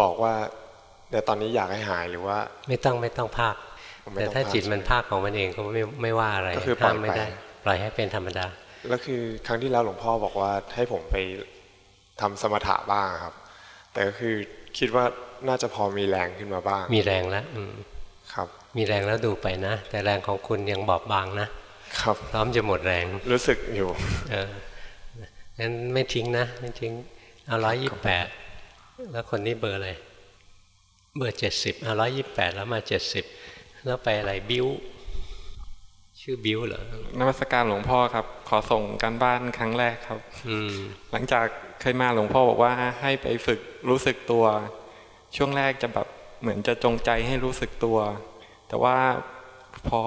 S10: บอกว่าเดี๋ยวตอนนี้อยากให้หายหรือว่า
S1: ไม่ต้องไม่ต้องภาค แต่ถ้าจิตมันภาคของมันเองก็ไม่ไม่ว่าอะไรก็คือปล่อยไม่ได้ ปล่อยให้เป็นธรรมดา
S10: แล้วคือครั้งที่แล้วหลวงพ่อบอกว่าให้ผมไปทำสมถะบ้างครับ แต่ก็คือคิดว่าน่าจะพอมีแรงขึ้นมาบ้าง
S1: มีแรงแล้ว
S10: ครับ
S1: มีแรงแล้วดูไปนะ แต่แรงของคุณยังบอบบางนะ
S10: ครับ
S1: พร้อมจะหมดแรง
S10: รู้สึกอยู่
S1: เอองั้นไม่ทิ้งนะ ไม่ทิ้งเอาร้อยยี่แปดแล้วคนนี้เบอร์อะไรเบอร์เจ็ดสิบเอาร้อยยี่แปดแล้วมาเจ็ดสิบ แล้วไปอะไรบิ้ว ชื่อบิวเหรอ
S11: นมัสการหลวงพ่อครับ ขอส่งการบ้านครั้งแรกครับ
S1: อืม
S11: หลังจากเคยมาหลวงพ่อบอกว่าให้ไปฝึกรู้สึกตัว ช่วงแรกจะแบบเหมือนจะจงใจให้รู้สึกตัว แต่ว่าพอ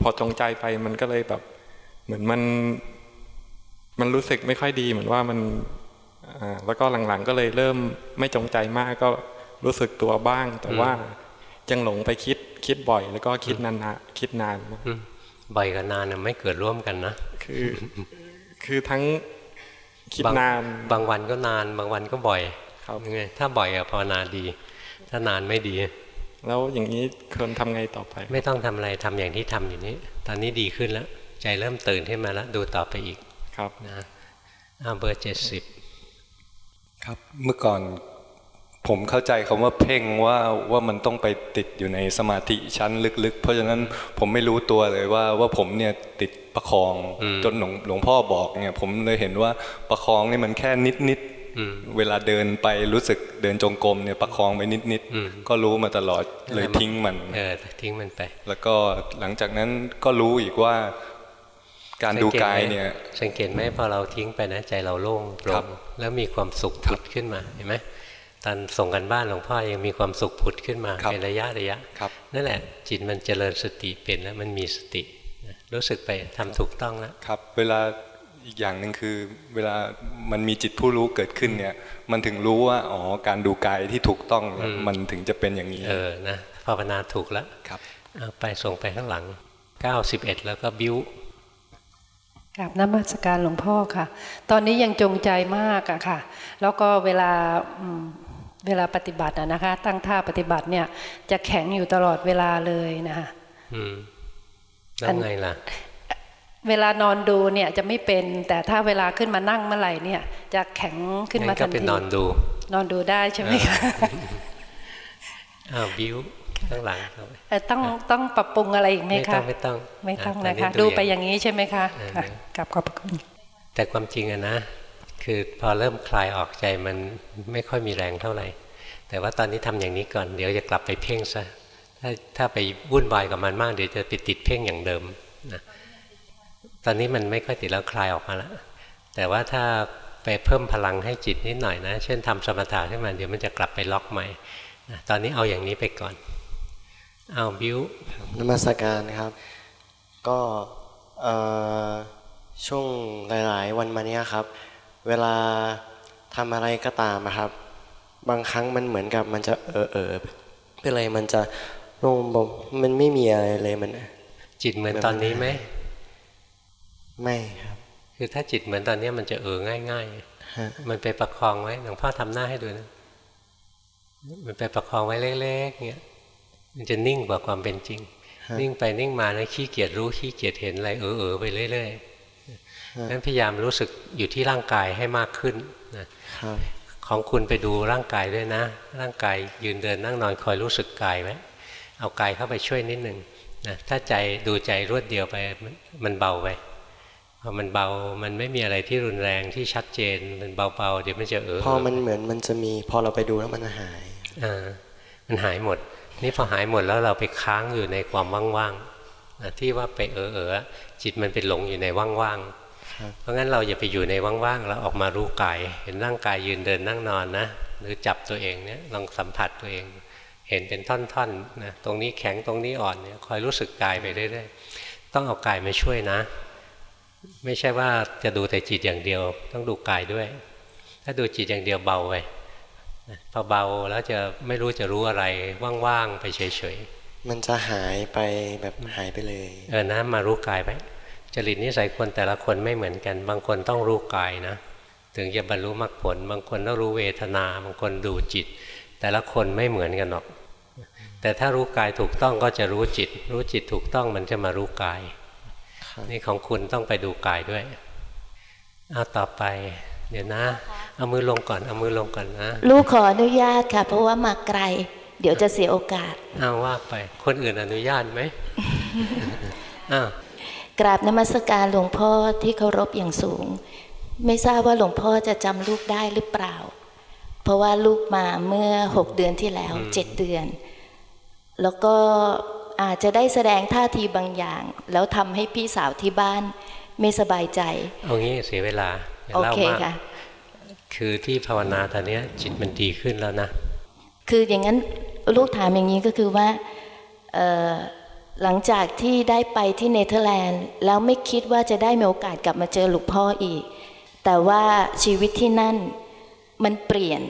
S11: พอจงใจไปมันก็เลยแบบ เหมือนมัน มันรู้สึกไม่ค่อยดี เหมือนว่ามันอ่าแล้วก็หลังๆก็เลยเริ่มไม่จงใจมากก็รู้สึกตัวบ้าง แต่ว่ายังหลงไปคิด คิดบ่อย แล้วก็คิดนานๆคิดนานมาก
S1: อืมบ่อยกับนานน่ะไม่เกิดร่วมกันนะ
S11: คือ คือทั้งคิด
S1: บาง
S11: นาน
S1: บางวันก็นาน บางวันก็บ่อย
S11: ครับ
S1: ยังไงถ้าบ่อยอะภาวนาดี ถ้านานไม่ดี
S11: แล้วอย่างนี้ควรทำไงต่อไป
S1: ไม่ต้องทำอะไรทำอย่างที่ทำอยู่นี้ ตอนนี้ดีขึ้นแล้ว ใจเริ่มตื่นขึ้นมาแล้วดูต่อไปอีก
S11: ครับ
S1: นะอ้าวเบอร์เจ็ดสิบ
S12: ครับเมื่อก่อน ผมเข้าใจคำว่าเพ่งว่าว่ามันต้องไปติดอยู่ในสมาธิชั้นลึกๆ เพราะฉะนั้นผมไม่รู้ตัวเลยว่าว่าผมเนี่ยติดประคองจนหลวงหลวงพ่อบอกเนี่ยผมเลยเห็นว่าประคองนี่มันแค่นิดนิดๆเวลาเดินไปรู้สึกเดินจงกรมเนี่ยประคองไปนิดนิดๆก็รู้มาตลอดเลยทิ้งมัน
S1: เออทิ้งมันไป
S12: แล้วก็หลังจากนั้นก็รู้อีกว่าการดูกายเนี่ย
S1: สังเกตไหมพอเราทิ้งไปนะใจเราโล่งโปร่
S12: ครั
S1: ง
S12: บ
S1: แล้วมีความสุขผุดขึ้นมาเห็นไหม ตอนส่งกันบ้านหลวงพ่อยังมีความสุขผุดขึ้นมาเป็นระยะระยะ
S12: ครับ
S1: นั่นแหละ จิตมันเจริญสติเป็นแล้วมันมีสตินะรู้สึกไปทำถูกต้องแล้ว
S12: ครับ เวลาอีกอย่างหนึ่งคือเวลามันมีจิตผู้รู้เกิดขึ้นเนี่ย มันถึงรู้ว่าอ๋อการดูกายที่ถูกต้องเนี่ยมันถึงจะเป็นอย่างนี้
S1: เออนะภาวนาถูกแล้ว
S12: ครับ
S1: เอาไปส่งไปข้างหลัง 91 แล้วก็บิ้ว
S13: กราบนมัสการหลวงพ่อค่ะ ตอนนี้ยังจงใจมากอะค่ะ แล้วก็เวลาอืม เวลาปฏิบัติอะนะคะ ตั้งท่าปฏิบัติเนี่ย จะแข็งอยู่ตลอดเวลาเลยนะคะ
S1: อืมแล้วไงล่ะ
S13: เวลานอนดูเนี่ยจะไม่เป็น แต่ถ้าเวลาขึ้นมานั่งเมื่อไหร่เนี่ย จะแข็งขึ้นมา
S1: งั้นก็
S13: ทัน
S1: ไป
S13: ที
S1: นอนดู
S13: นอนดูได้ใช่ไหมคะ
S1: อ้าวบิ้วข้างหลังเอาไป
S13: เอ่อต้องต้องปรับปรุงอะไรอีกไหม
S1: ไม่ต้อ
S13: คะ
S1: งไม่ต้อง
S13: ไม่ต้อง
S1: อะ
S13: นะคะ
S1: ตอนนี้
S13: ดู
S1: ดู
S13: ไป
S1: อย่าง
S13: อย่างนี้ใช่ไหมคะ
S1: เออ
S13: ค่ะกลับขอบพระคุณ
S1: แต่ความจริงอะนะ คือพอเริ่มคลายออกใจมันไม่ค่อยมีแรงเท่าไหร่ แต่ว่าตอนนี้ทำอย่างนี้ก่อนเดี๋ยวจะกลับไปเพ่งซะถ้าถ้าไปวุ่นวายกับมันมากเดี๋ยวจะไปติดเพ่งอย่างเดิมนะตอนนี้มันไม่ค่อยติดแล้วคลายออกมาแล้วแต่ว่าถ้าไปเพิ่มพลังให้จิตนิดหน่อยนะ เช่นทำสมถะขึ้นมาเดี๋ยวมันจะกลับไปล็อกใหม่นะตอนนี้เอาอย่างนี้ไปก่อน เอาบิวน
S14: มัสการครับ ก็ช่วงหลาย ๆ วันมานี้ครับ เวลาทำอะไรก็ตามอะครับ บางครั้งมันเหมือนกับมันจะเออเออไปเลยมันจะโล่งบมมันไม่มีอะไรเลยมัน
S1: จิตเหมือนตอนนี้ไหม
S14: ไม่ครับ
S1: คือถ้าจิตเหมือนตอนนี้มันจะเออง่าย
S14: ฮะ
S1: ๆมันไปประคองไว้หลวงพ่อทำหน้าให้ดูนะมันไปประคองไว้เล็กๆเงี้ยมันจะนิ่งกว่าความเป็นจริง นิ่งไปนิ่งมานะขี้เกียจรู้ขี้เกียจเห็นอะไรเออเออไปเรื่อยๆ นั้นพยายามรู้สึกอยู่ที่ร่างกายให้มากขึ้นนะครับของคุณไปดูร่างกายด้วยนะ ร่างกายยืนเดินนั่งนอนคอยรู้สึกกายไว้เอากายเข้าไปช่วยนิดหนึ่งนะถ้าใจดูใจรวดเดียวไปมันมันเบาไปพอมันเบามันไม่มีอะไรที่รุนแรงที่ชัดเจนมันเบาๆเดี๋ยวมันจะเออ
S14: พอมันเหมือนมันจะมีพอเราไปดูแล้วมันหาย
S1: อ่ามันหายหมด นี่พอหายหมดแล้วเราไปค้างอยู่ในความว่างๆนะที่ว่าไปเออเออจิตมันเป็นหลงอยู่ในว่างๆ เพราะงั้นเราอย่าไปอยู่ในว่างๆแล้วออกมารู้กายเห็นร่างกายยืนเดินนั่งนอนนะหรือจับตัวเองเนี่ยลองสัมผัสตัวเอง เห็นเป็นท่อนๆนะตรงนี้แข็งตรงนี้อ่อนเนี่ยคอยรู้สึกกายไปเรื่อยๆต้องเอากายมาช่วยนะ ไม่ใช่ว่าจะดูแต่จิตอย่างเดียว ต้องดูกายด้วย ถ้าดูจิตอย่างเดียวเบาไปนะพอเบาแล้วจะไม่รู้จะรู้อะไรว่างๆไปเฉยๆ
S14: มันจะหายไปแบบหายไปเลย
S1: เออนะมารู้กายไป จริตนิสัยคนแต่ละคนไม่เหมือนกัน บางคนต้องรู้กายนะ ถึงจะบรรลุมรรคผล บางคนต้องรู้เวทนา บางคนดูจิต แต่ละคนไม่เหมือนกันหรอก แต่ถ้ารู้กายถูกต้องก็จะรู้จิต รู้จิตถูกต้องมันจะมารู้กาย นี่ของคุณต้องไปดูกายด้วย เอาต่อไป เดี๋ยวนะ เอามือลงก่อน เอามือลงก่อนนะ
S15: ลูกขออนุญาตค่ะ เพราะว่ามาไกล เดี๋ยวจะเสียโอกาส
S1: เอาว่าไป คนอื่นอนุญาตไหมอ้าว
S15: กราบนมัสการหลวงพ่อที่เคารพอย่างสูง ไม่ทราบว่าหลวงพ่อจะจำลูกได้หรือเปล่า เพราะว่าลูกมาเมื่อหกเดือนที่แล้วเจ็ดเดือน แล้วก็อาจจะได้แสดงท่าทีบางอย่าง แล้วทำให้พี่สาวที่บ้านไม่สบายใจ
S1: เอางี้เสียเวลา
S15: โอ
S1: เล่า
S15: เค
S1: มาก
S15: ค่ะ
S1: คือที่ภาวนาตอนเนี้ยจิตมันดีขึ้นแล้วนะ
S15: คืออย่างนั้นลูกถามอย่างนี้ก็คือว่าเอ่อ หลังจากที่ได้ไปที่เนเธอร์แลนด์ แล้วไม่คิดว่าจะได้มีโอกาสกลับมาเจอหลวงพ่ออีก แต่ว่าชีวิตที่นั่นมันเปลี่ยน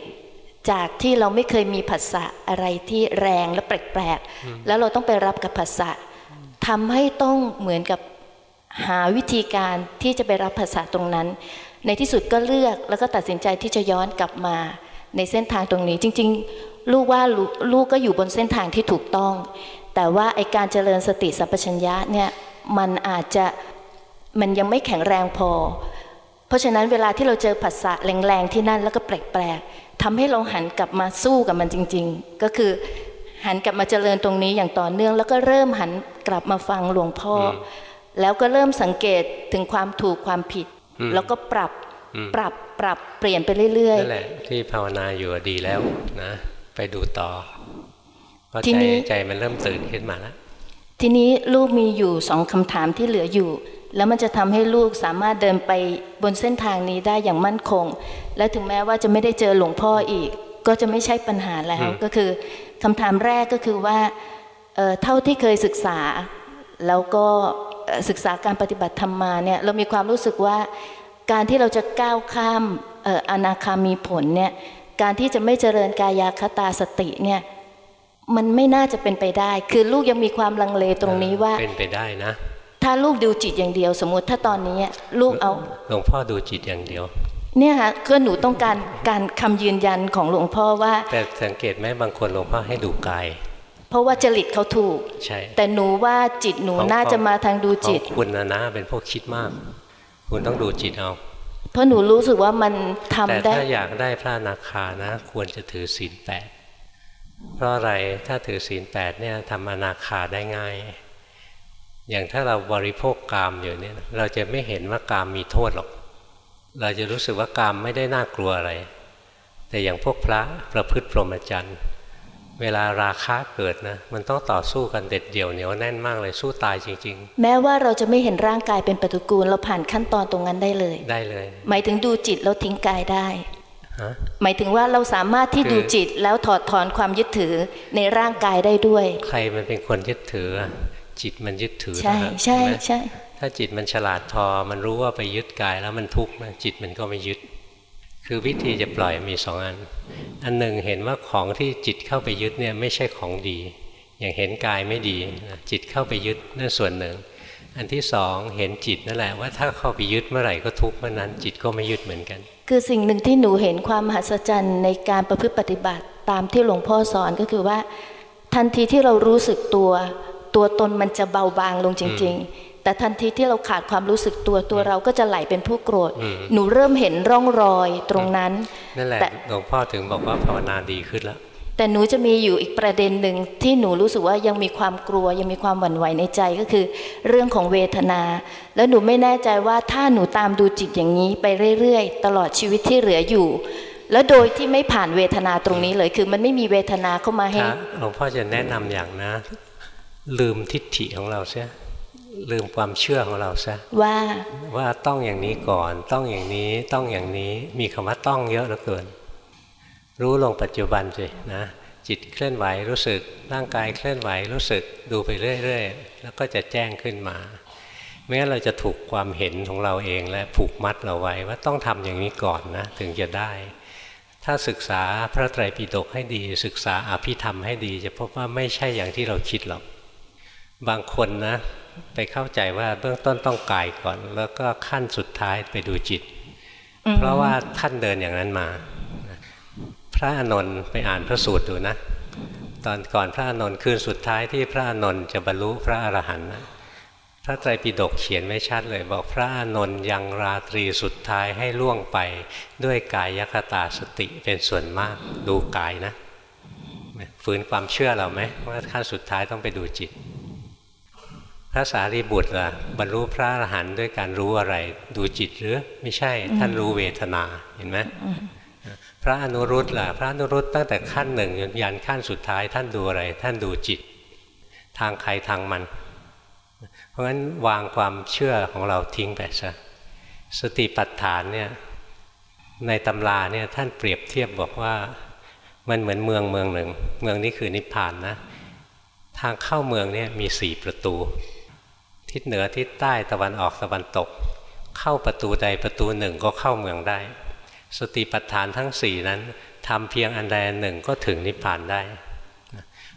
S15: จากที่เราไม่เคยมีผัสสะอะไรที่แรงและแปลกๆ แล้วเราต้องไปรับกับผัสสะทำให้ต้องเหมือนกับหาวิธีการที่จะไปรับผัสสะตรงนั้น ในที่สุดก็เลือกแล้วก็ตัดสินใจที่จะย้อนกลับมาในเส้นทางตรงนี้ จริง ๆ ลูกว่าลูกลูกก็อยู่บนเส้นทางที่ถูกต้อง แต่ว่าไอการเจริญสติสัมปชัญญะเนี่ยมันอาจจะมันยังไม่แข็งแรงพอ เพราะฉะนั้นเวลาที่เราเจอผัสสะแรงๆที่นั่นแล้วก็แปลกๆทำให้เราหันกลับมาสู้กับมันจริง ๆ ก็คือหันกลับมาเจริญตรงนี้อย่างต่อเนื่อง แล้วก็เริ่มหันกลับมาฟังหลวงพ่ออแล้วก็เริ่มสังเกตถึงความถูกความผิด
S1: อืม
S15: แล้วก็ปรับ
S1: อืม
S15: ปรับปรับเปลี่ยนไปเรื่อย
S1: นั่นแหละที่ภาวนาอยู่อะดีแล้วนะ ไปดูต่อ เพราะ
S15: ที
S1: ใจ
S15: นี้
S1: ใจมันเริ่มตื่นขึ้นมาแล้ว
S15: ๆทีนี้ลูกมีอยู่สองคำถามที่เหลืออยู่ แล้วมันจะทำให้ลูกสามารถเดินไปบนเส้นทางนี้ได้อย่างมั่นคง และถึงแม้ว่าจะไม่ได้เจอหลวงพ่ออีก ก็จะไม่ใช่ปัญหาแล้วก็คือคำถามแรกก็คือว่าเอ่อเท่าที่เคยศึกษา แล้วก็เอ่อศึกษาการปฏิบัติธรรมมาเนี่ยเรามีความรู้สึกว่าการที่เราจะก้าวข้ามเอ่ออนาคามีผลเนี่ยการที่จะไม่เจริญกายคตาสติเนี่ย มันไม่น่าจะเป็นไปได้ คือลูกยังมีความลังเลตรงนี้ว่า
S1: เป็นไปได้นะ
S15: ถ้าลูกดูจิตอย่างเดียว สมมุติถ้าตอนนี้ลูกเอา
S1: หลวงพ่อดูจิตอย่างเดียว
S15: เนี่ยค่ะคือหนูต้องการการคำยืนยันของหลวงพ่อว่า
S1: แต่สังเกตไหมบางคนหลวงพ่อให้ดูกาย
S15: เพราะว่าจริตเขาถูก
S1: ใช่
S15: แต่หนูว่าจิตหนู
S1: ของ
S15: น่าจะมาทางดูจิต
S1: ของคุณนะนะเป็นพวกคิดมาก คุณต้องดูจิตเอา
S15: เพราะหนูรู้สึกว่ามันทำ
S1: แต่
S15: ได้
S1: ถ้าอยากได้พระอนาคานะ ควรจะถือศีลแปด เพราะอะไรถ้าถือศีลแปดเนี่ยทำอนาคาได้ง่าย อย่างถ้าเราบริโภคกามอยู่เนี่ยเราจะไม่เห็นว่ากามมีโทษหรอก เราจะรู้สึกว่ากามไม่ได้น่ากลัวอะไร แต่อย่างพวกพระประพฤติพรหมจรรย์เวลาราคะเกิดนะ มันต้องต่อสู้กันเด็ดเดี่ยวเหนียวแน่นมากเลยสู้ตายจริง
S15: แม้ว่าเราจะไม่เห็นร่างกายเป็นปฏิกูลเราผ่านขั้นตอนตรงนั้นได้เลย
S1: ๆได้เลย
S15: หมายถึงดูจิตแล้วทิ้งกายได้
S1: ฮะ
S15: หมายถึงว่าเราสามารถที่
S1: คือ
S15: ดูจิตแล้วถอดถอนความยึดถือในร่างกายได้ด้วย
S1: ใครมันเป็นคนยึดถืออะจิตมันยึดถือ
S15: ใช่
S1: นะ
S15: ใช่
S1: เห็นไหม
S15: ใช่
S1: ถ้าจิตมันฉลาดพอมันรู้ว่าไปยึดกายแล้วมันทุกข์นะจิตมันก็ไม่ยึด คือวิธีจะปล่อยมีสองอัน อันหนึ่งเห็นว่าของที่จิตเข้าไปยึดเนี่ยไม่ใช่ของดี อย่างเห็นกายไม่ดีนะจิตเข้าไปยึดนั่นส่วนหนึ่ง อันที่สองเห็นจิตนั่นแหละว่าถ้าเข้าไปยึดเมื่อไหร่ก็ทุกข์เมื่อนั้นจิตก็ไม่ยึดเหมือนกัน
S15: คือสิ่งหนึ่งที่หนูเห็นความมหัศจรรย์ในการประพฤติปฏิบัติตามที่หลวงพ่อสอนก็คือว่า ทันทีที่เรารู้สึกตัว ตัวตนมันจะเบาบางลงจริง ๆ แต่ทันทีที่เราขาดความรู้สึกตัวตัวเราก็จะไหลเป็นผู้โกรธ
S1: อืม
S15: หนูเริ่มเห็นร่องรอยตรงนั้น
S1: นั่นแหละ
S15: แต่
S1: หลวงพ่อถึงบอกว่าภาวนาดีขึ้นแล้ว
S15: แต่หนูจะมีอยู่อีกประเด็นหนึ่งที่หนูรู้สึกว่ายังมีความกลัว ยังมีความหวั่นไหวในใจก็คือ เรื่องของเวทนา แล้วหนูไม่แน่ใจว่าถ้าหนูตามดูจิตอย่างนี้ไปเรื่อยๆ ตลอดชีวิตที่เหลืออยู่ แล้วโดยที่ไม่ผ่านเวทนาตรงนี้เลย คือมันไม่มีเวทนาเข้ามาให้
S1: ถ้าหลวงพ่อจะแนะนำอย่างนะ ลืมทิฏฐิของเราเสียลืมความเชื่อของเราซะ
S15: ว่า
S1: ว่าต้องอย่างนี้ก่อน ต้องอย่างนี้ต้องอย่างนี้มีคำว่าต้องเยอะเหลือเกิน รู้ลงปัจจุบันสินะจิตเคลื่อนไหวรู้สึกร่างกายเคลื่อนไหวรู้สึกดูไปเรื่อยๆ แล้วก็จะแจ้งขึ้นมาไม่งั้นเราจะถูกความเห็นของเราเองและผูกมัดเราไว้ว่าต้องทำอย่างนี้ก่อนนะถึงจะได้ ถ้าศึกษาพระไตรปิฎกให้ดี ศึกษาอภิธรรมให้ดี จะพบว่าไม่ใช่อย่างที่เราคิดหรอก บางคนนะ ไปเข้าใจว่าเบื้องต้นต้องกายก่อน แล้วก็ขั้นสุดท้ายไปดูจิต เพราะว่าท่านเดินอย่างนั้นมา พระอนนท์ไปอ่านพระสูตรดูนะ ตอนก่อนพระอนนท์คืนสุดท้ายที่พระอนนท์จะบรรลุพระอรหันต์นะพระไตรปิฎกเขียนไว้ชัดเลย บอกพระอนนท์ยังราตรีสุดท้ายให้ล่วงไปด้วยกายคตาสติเป็นส่วนมากดูกายนะฝืนความเชื่อเราไหมว่าขั้นสุดท้ายต้องไปดูจิต พระสารีบุตรล่ะบรรลุพระอรหันต์ด้วยการรู้อะไร ดูจิตหรือไม่ใช่ท่านรู้เวทนาเห็นไหม ระอนุรุตล่ะ พระอนุรุตตั้งแต่ขั้นหนึ่งยันขั้นสุดท้าย ท่านดูอะไร ท่านดูจิต ทางใครทางมัน เพราะฉะนั้นวางความเชื่อของเราทิ้งไปซะสติปัฏฐานเนี่ยในตำราเนี่ยท่านเปรียบเทียบบอกว่ามันเหมือนเมืองเมืองหนึ่ง เมืองนี้คือนิพพานนะ ทางเข้าเมืองเนี่ยมีสี่ประตู ทิศเหนือทิศใต้ตะวันออกตะวันตก เข้าประตูใดประตูหนึ่งก็เข้าเมืองได้ สติปัฏฐานทั้งสี่นั้นทำเพียงอันใดอันหนึ่งก็ถึงนิพพานได้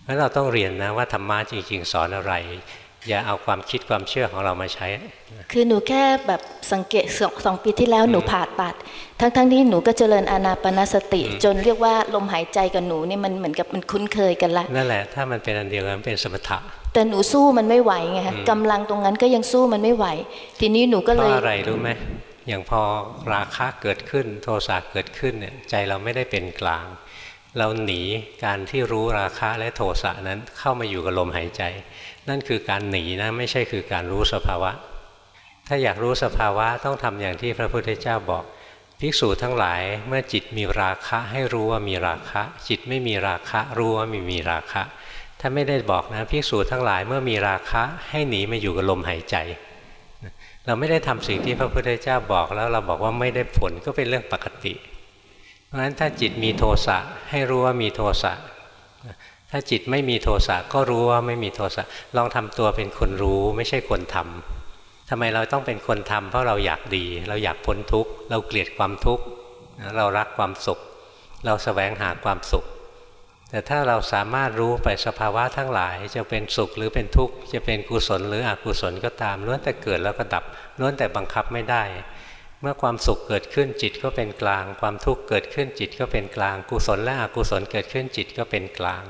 S1: เพราะเราต้องเรียนนะว่าธรรมะจริง ๆ สอนอะไร อย่าเอาความคิดความเชื่อของเรามาใช้
S15: คือหนูแค่แบบสังเกตสองสองปีที่แล้วหนูผ่าตัด ทั้งๆทที่หนูก็เจริญอานาปนสติ จนเรียกว่าลมหายใจกับหนูนี่มันเหมือนกับมันคุ้นเคยกันละ
S1: นั่นแหละถ้ามันเป็นอันเดียวกันเป็นสมถะ
S15: แต่หนูสู้มันไม่ไหวไงคะกำลังตรงนั้นก็ยังสู้มันไม่ไหว ทีนี้หนูก็
S1: เพ
S15: เลย
S1: ราะอะไรรู้ไหม อย่างพอราคะเกิดขึ้น โทสะเกิดขึ้นเนี่ยใจเราไม่ได้เป็นกลาง เราหนีการที่รู้ราคะและโทสะนั้นเข้ามาอยู่กับลมหายใจ นั่นคือการหนีนะไม่ใช่คือการรู้สภาวะ ถ้าอยากรู้สภาวะต้องทำอย่างที่พระพุทธเจ้าบอกภิกษุทั้งหลายเมื่อจิตมีราคะให้รู้ว่ามีราคะ จิตไม่มีราคะรู้ว่ามีมีราคะ ถ้าไม่ได้บอกนะภิกษุทั้งหลายเมื่อมีราคะให้หนีมาอยู่กับลมหายใจ เราไม่ได้ทำสิ่งที่พระพุทธเจ้าบอกแล้วเราบอกว่าไม่ได้ผลก็เป็นเรื่องปกติ เพราะฉะนั้นถ้าจิตมีโทสะให้รู้ว่ามีโทสะถ้าจิตไม่มีโทสะก็รู้ว่าไม่มีโทสะลองทำตัวเป็นคนรู้ไม่ใช่คนทำทำไมเราต้องเป็นคนทำเพราะเราอยากดี เราอยากพ้นทุกข์เราเกลียดความทุกข์เรารักความสุข เราแสวงหาความสุข แต่ถ้าเราสามารถรู้ไปสภาวะทั้งหลาย จะเป็นสุขหรือเป็นทุกข์ จะเป็นกุศลหรืออกุศลก็ตามล้วนแต่เกิดแล้วก็ดับล้วนแต่บังคับไม่ได้ เมื่อความสุขเกิดขึ้นจิตก็เป็นกลาง ความทุกข์เกิดขึ้นจิตก็เป็นกลาง กุศลและอกุศลเกิดขึ้นจิตก็เป็นกลาง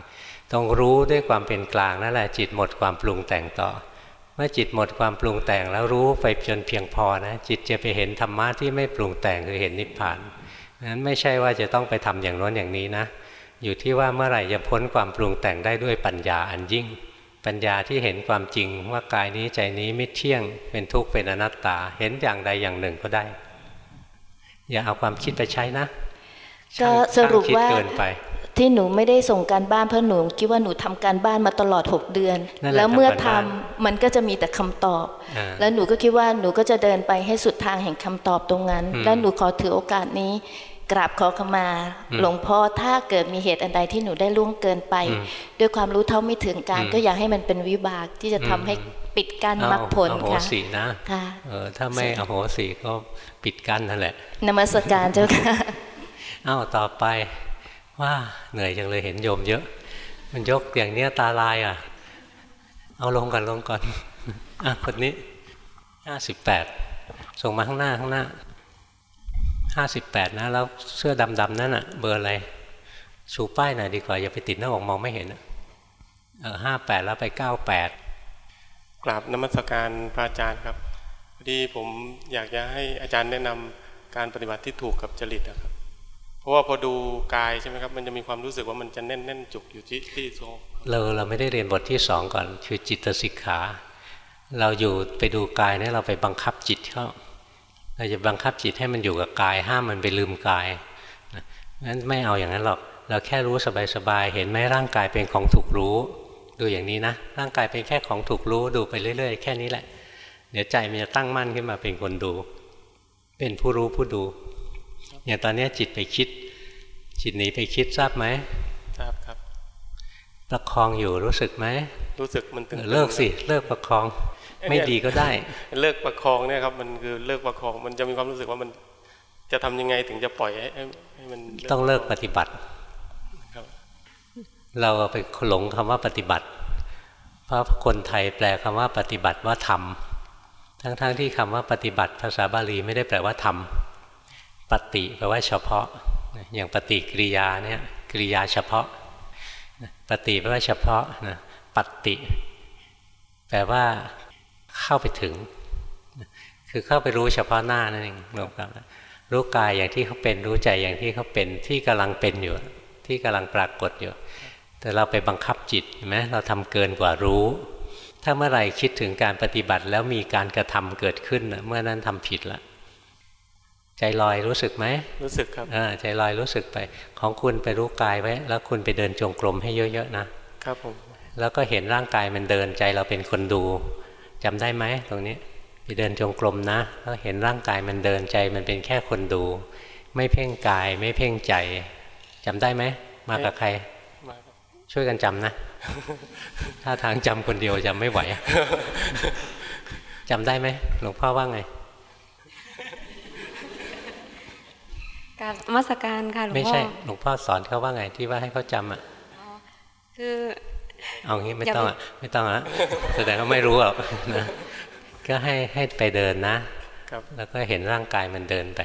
S1: ต้องรู้ด้วยความเป็นกลางนั่นแหละจิตหมดความปรุงแต่งต่อ เมื่อจิตหมดความปรุงแต่งแล้วรู้ไปจนเพียงพอนะ จิตจะไปเห็นธรรมะที่ไม่ปรุงแต่งคือเห็นนิพพานนั้นไม่ใช่ว่าจะต้องไปทำอย่างน้นอย่างนี้นะ อยู่ที่ว่าเมื่อไหร่จะพ้นความปรุงแต่งได้ด้วยปัญญาอันยิ่ง ปัญญาที่เห็นความจริงว่ากายนี้ใจนี้ไม่เที่ยง เป็นทุกข์เป็นอนัตตา เห็นอย่างใดอย่างหนึ่งก็ได้ อย่าเอาความคิดไปใช้นะ
S15: ก็สรุป
S1: ช่งคิด
S15: ว่า
S1: เกินไป
S15: ที่หนูไม่ได้ส่งการบ้านเพราะหนูคิดว่าหนูทำการบ้านมาตลอด 6 เดือน
S1: นั่นแหละ
S15: แล้วเมื่อ
S1: ทำ
S15: ทำ
S1: การบ้าน
S15: มันก็จะมีแต่คำตอบ
S1: อ่า
S15: แล้วหนูก็คิดว่าหนูก็จะเดินไปให้สุดทางแห่งคำตอบตรงนั้น
S1: อืม
S15: แล้วหนูขอถือโอกาสนี้ กราบขอขมา
S1: อืม
S15: หลวงพ่อถ้าเกิดมีเหตุอันใดที่หนูได้ล่วงเกินไป
S1: อืม
S15: ด้วยความรู้เท่าไม่ถึงการ
S1: อืม
S15: ก็อยากให้มันเป็นวิบากที่จะทำ
S1: อืม
S15: ให้ปิดกั้น
S1: เอา
S15: มรรคผล
S1: อโห
S15: ค่ะ
S1: สินะ
S15: ค่ะ
S1: เออถ้าไม่อโหสิก็ปิดกั้นนั่นแหละ
S15: นมัสการเจ้าค่ะ
S1: อ้าวต่อไปว่าเหนื่อยจังเลยเห็นโยมเยอะ มันยกอย่างเนี้ยตาลายอะ เอาลงก่อนลงก่อนอะคนนี้ห้าสิบแปดส่งมาข้างหน้าข้างหน้า ห้าสิบแปดนะ แล้วเสื้อดำๆนั่นอะเบอร์อะไร ชูป้ายหน่อยดีกว่า อย่าไปติดหน้าอกมองไม่เห็นอะเออห้าแปดแล้วไปเก้าแปด
S16: กราบนมัสการพระอาจารย์ครับพอดีผมอยากจะให้อาจารย์แนะนำการปฏิบัติที่ถูกกับจริตนะครับ เพราะว่าพอดูกายใช่ไหมครับ มันจะมีความรู้สึกว่ามันจะแน่นแน่นจุกอยู่ที่ที่ทรง
S1: เราเราไม่ได้เรียนบทที่สองก่อน คือจิตสิกขา เราอยู่ไปดูกายเนี่ยเราไปบังคับจิตเขา เราจะบังคับจิตให้มันอยู่กับกาย ห้ามมันไปลืมกายนะงั้นไม่เอาอย่างนั้นหรอกเราแค่รู้สบายๆเห็นไหมร่างกายเป็นของถูกรู้ ดูอย่างนี้นะ ร่างกายเป็นแค่ของถูกรู้ดูไปเรื่อย ๆ แค่นี้แหละ เดี๋ยวใจมันจะตั้งมั่นขึ้นมาเป็นคนดู เป็นผู้รู้ผู้ดูอย่างตอนนี้จิตไปคิด จิตหนีไปคิดทราบไหม
S16: ทราบครับ
S1: ประคองอยู่รู้สึกไหม
S16: รู้สึกมันตึง
S1: เออ
S16: ๆ
S1: เลิกสิเลิกประคอง ไม่ดีก็ได้
S16: เลิกประคองเนี่ยครับมันคือเลิกประคองมันจะมีความรู้สึกว่ามันจะทำยังไงถึงจะปล่อยให้ให้ให้มัน
S1: ต้องเลิกปฏิบัติ
S16: ครับ
S1: เราไปหลงคำว่าปฏิบัติ เพราะคนไทยแปลคำว่าปฏิบัติว่าทำทั้งๆทที่คำว่าปฏิบัติ ภาษาบาลีไม่ได้แปลว่าทำปฏิแปลว่าเฉพาะ อย่างปฏิกิริยาเนี่ยกิริยาเฉพาะปฏิแปลว่าเฉพาะนะปฏิแปลว่า เข้าไปถึง คือเข้าไปรู้เฉพาะหน้านั่นเองรวมกันรู้กายอย่างที่เขาเป็นรู้ใจอย่างที่เขาเป็นที่กำลังเป็นอยู่ ที่กำลังปรากฏอยู่ แต่เราไปบังคับจิตเห็นไหมเราทำเกินกว่ารู้ ถ้าเมื่อไหร่คิดถึงการปฏิบัติแล้วมีการกระทำเกิดขึ้นนะเมื่อนั้นทำผิดละใจลอยรู้สึกไหม
S16: รู้สึกครับ
S1: อ่าใจลอยรู้สึกไป ของคุณไปรู้กายไว้ แล้วคุณไปเดินจงกรมให้เยอะๆนะ
S16: ครับผม
S1: แล้วก็เห็นร่างกายมันเดินใจเราเป็นคนดู จำได้ไหมตรงนี้ไปเดินจงกรมนะแล้วเห็นร่างกายมันเดินใจมันเป็นแค่คนดู ไม่เพ่งกายไม่เพ่งใจจำได้ไหมมากับใคร ช่วยกันจำนะ ถ้าทางจำคนเดียวจำไม่ไหวจำได้ไหมหลวงพ่อว่าไง
S17: การมาสการค่ะหลวงพ่อ
S1: ไม่ใช่หลวงพ่อสอนเขาว่าไงที่ว่าให้เขาจำอะ
S17: คือ
S1: เอางี้ไม่ต้องอะไม่ต้องอะแสดงว่าไม่รู้หรอกนะก็ให้ให้ไปเดินนะแล้วก็เห็นร่างกายมันเดินไป